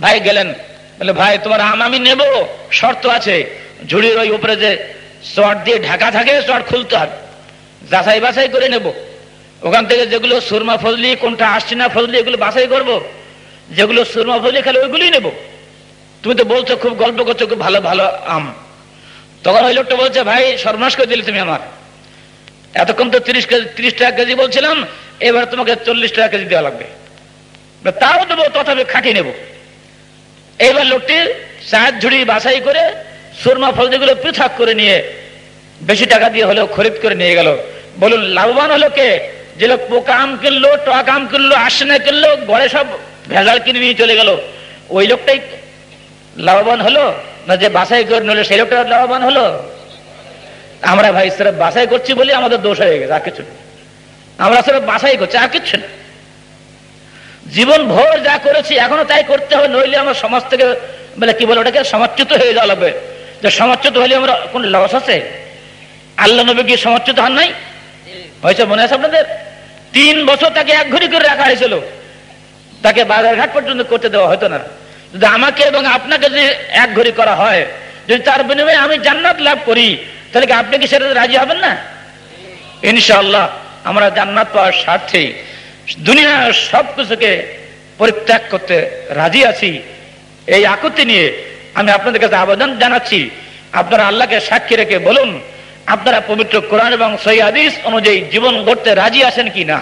ভাই গেলেন, বলে, ভাই, তোমার আম আমি নেব, শর্ত আছে। ঝুড়ির ওই উপরে যে শর্ট দিয়ে ঢাকা থাকে, শর্ট খুলতে হবে। যাচাই বাছাই করে নেব। ওখান থেকে যেগুলো সুরমা ফজলি, কোনটা আসছে না ফজলি, এগুলো বাছাই করব। যেগুলো সুরমা ফজলি, খেলে ওইগুলোই নেব। তুমি তো বলছো খুব গল্প করছ, খুব ভালো ভালো আম। তখন ওই লোকটা বলছে, ভাই, সর্বনাশ করে দিলে তুমি আমার। এতক্ষণ তো তিরিশ কেজি, তিরিশ টাকা কেজি বলছিলাম, এবার তোমাকে চল্লিশ টাকা কেজি দেওয়া লাগবে। তাও দেবো, তথাপি খাটি নেব। এইবার লোকটি চার ঝুড়ি বাছাই করে সুরমা ফল যেগুলো পৃথক করে নিয়ে বেশি টাকা দিয়ে হলেও খরিদ করে নিয়ে গেল। বলুন, লাভবান হলো কে? যে লোক পোকা আম কিনলো, টক আম কিনলো আশ্বিনা কিনলো, ঘরে সব ভেজাল কিনে নিয়ে চলে গেল। ওই লোকটাই লাভবান হলো? না যে বাছাই করে নিল সেই লোকটা লাভবান হলো? আমরা ভাই স্যার বাছাই করছি বলে আমাদের দোষ হয়ে গেছে, আর কিছু আমরা স্যার বাছাই করছি, আর কিছু না। জীবন ভোর যা করেছি, এখনও তাই করতে হবে, নইলে আমার সমাজ থেকে বলে কি বলে ওটাকে সমাচ্যুত হয়ে যাওয়া লাগবে। যে সমাচ্যুত হলে আমরা কোন লস আছে? আল্লাহ নবী কি সমাচ্যুত হন নাই? হয়েছে মনে আছে আপনাদের? তিন বছর তাকে এক ঘড়ি করে রাখা হয়েছিল। তাকে বাজারঘাট পর্যন্ত করতে দেওয়া হতো না। যদি আমাকে এবং আপনাকে যদি এক ঘড়ি করা হয় যদি তার বিনিময়ে আমি জান্নাত লাভ করি তাহলে কি আপনি কি সেটা রাজি হবেন না? ইনশাআল্লাহ আমরা জান্নাত পাওয়ার স্বার্থে দুনিয়ার সব কিছুকে পরিত্যাগ করতে রাজি আছি। এই আকুতি নিয়ে আমি আপনাদের কাছে আবেদন জানাচ্ছি। আপনারা আল্লাহকে সাক্ষী রেখে বলুন আপনারা পবিত্র কোরআন এবং সহি হাদিস অনুযায়ী জীবন গড়তে রাজি আছেন কি না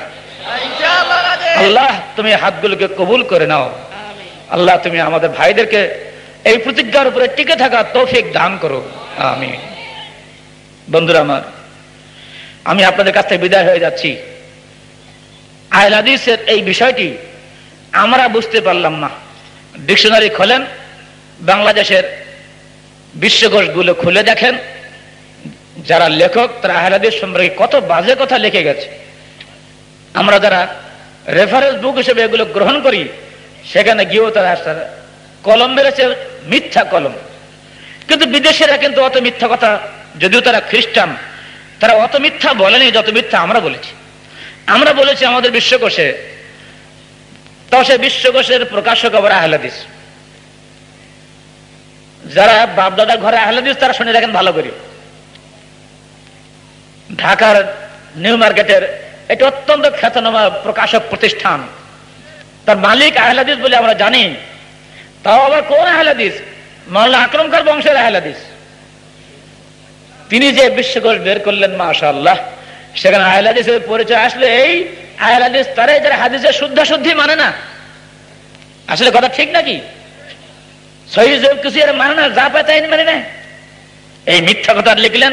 আল্লাহ তুমি হাতগুলোকে কবুল করে নাও। আল্লাহ, তুমি আমাদের ভাইদেরকে এই প্রতিজ্ঞার উপরে টিকে থাকা তৌফিক দান করো। আমি বন্ধুরা আমার, আমি আপনাদের কাছ থেকে বিদায় হয়ে যাচ্ছি। আহল এই বিষয়টি আমরা বুঝতে পারলাম না। ডিকশনারি খোলেন, বাংলাদেশের বিশ্বকোষগুলো খুলে দেখেন। যারা লেখক, তারা আহলাদিস সম্পর্কে কত বাজে কথা লিখে গেছে। আমরা যারা রেফারেন্স বুক হিসেবে এগুলো গ্রহণ করি সেখানে গিয়েও তারা কলম মেরেছে, মিথ্যা কলম। কিন্তু বিদেশেরা কিন্তু অত মিথ্যা কথা, যদিও তারা খ্রিস্টান, তারা অত মিথ্যা বলেনি যত মিথ্যা আমরা বলেছি। আমরা বলেছি আমাদের বিশ্বকোষে তো বিশ্বকোষের প্রকাশক আবার আহলাদিস। যারা বাপদাদা ঘরে আহলাদিস, তারা শুনে দেখেন ভালো করে। ঢাকার নিউ মার্কেটের এটি অত্যন্ত খ্যাতনামা প্রকাশক প্রতিষ্ঠান তার মালিক আহলাদিস বলে আমরা জানি। তাও আবার কোন আহলাদিস? মাল্লা আক্রমকার বংশের আহলাদিস। তিনি যে বিশ্বকোষ বের করলেন মাশা আল্লাহ সেখানে আহলাদিসের পরিচয় আসলে এই আহলাদিস তারাই যারা হাদিসের শুদ্ধ শুদ্ধি মানে না। আসলে কথা ঠিক নাকি? মানে না, যা পায় তাই মানে না। এই মিথ্যা কথা লিখলেন,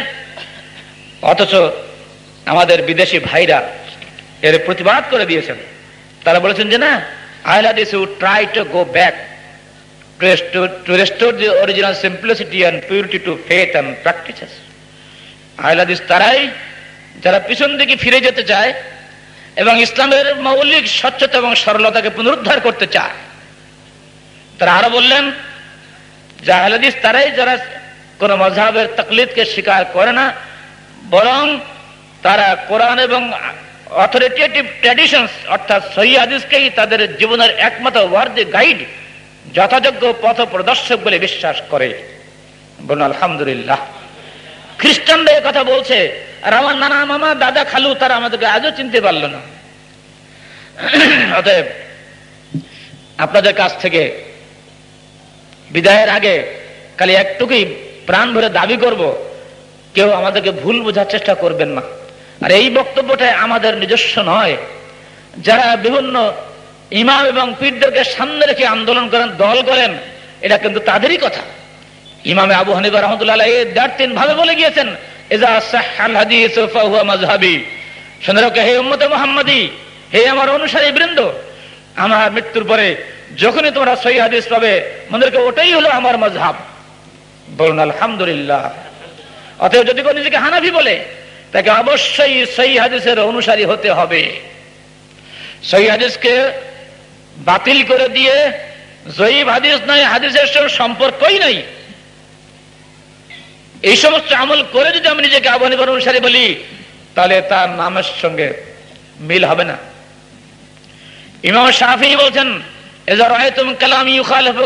অথচ আমাদের বিদেশি ভাইরা এর প্রতিবাদ করে দিয়েছেন। তারা বলেছেন যে না আহলাদিস would try to go back to restore the original simplicity and purity to faith and practices. আহলাদিস তারাই যারা পিছন দিকে ফিরে যেতে চায় এবং ইসলামের মৌলিক স্বচ্ছতা এবং সরলতাকে পুনরুদ্ধার করতে চায় তারা আরও বললেন যে আহলাদিস তারাই যারা কোন মজাবের তকলিদকে স্বীকার করে না, বরং তারা কোরআন এবং অথরিটেটিভ ট্র্যাডিশন অর্থাৎ সহি হাদিসকেই তাদের জীবনের একমাত্র ওয়ার্ড গাইড, যথাযোগ্য পথ প্রদর্শক বলে বিশ্বাস করে। বলুন, আলহামদুলিল্লাহ। খ্রিস্টানরা কথা বলছে, আর আমার নানা মামা, দাদা খালু, তারা আমাদেরকে আজও চিনতে পারল না। অতএব, আপনাদের কাছ থেকে বিদায়ের আগে খালি একটুকুই প্রাণ ভরে দাবি করব, কেউ আমাদেরকে ভুল বোঝার চেষ্টা করবেন না। আর এই বক্তব্যটা আমাদের নিজস্ব নয়। যারা বিভিন্ন ইমাম এবং পীরদেরকে সামনে রেখে আন্দোলন করেন, দল করেন, এটা কিন্তু তাদেরই কথা। ইমামে আবু হানিবা রহমতুল্লাহ ভাবে বলে গিয়েছেন অনুসারী বৃন্দ, আমার মৃত্যুর পরে যখনই তোমরা হাদিস পাবে ওটাই হলো আমার আলহামদুলিল্লাহ। অতএব যদি কেউ নিজেকে হানাফি বলে তাকে অবশ্যই সেই হাদিসের অনুসারী হতে হবে। সেই হাদিসকে বাতিল করে দিয়ে, জয়ীব হাদিস নয়, হাদিসের সঙ্গে সম্পর্কই নাই। এই সমস্ত আমল করে যদি আমি নিজেকে আবহানিবার অনুসারী বলি, তাহলে তার নামের সঙ্গে মিল হবে না। ইমাম শাহি বলছেন এজার তুমি কালাম ইউখালেফ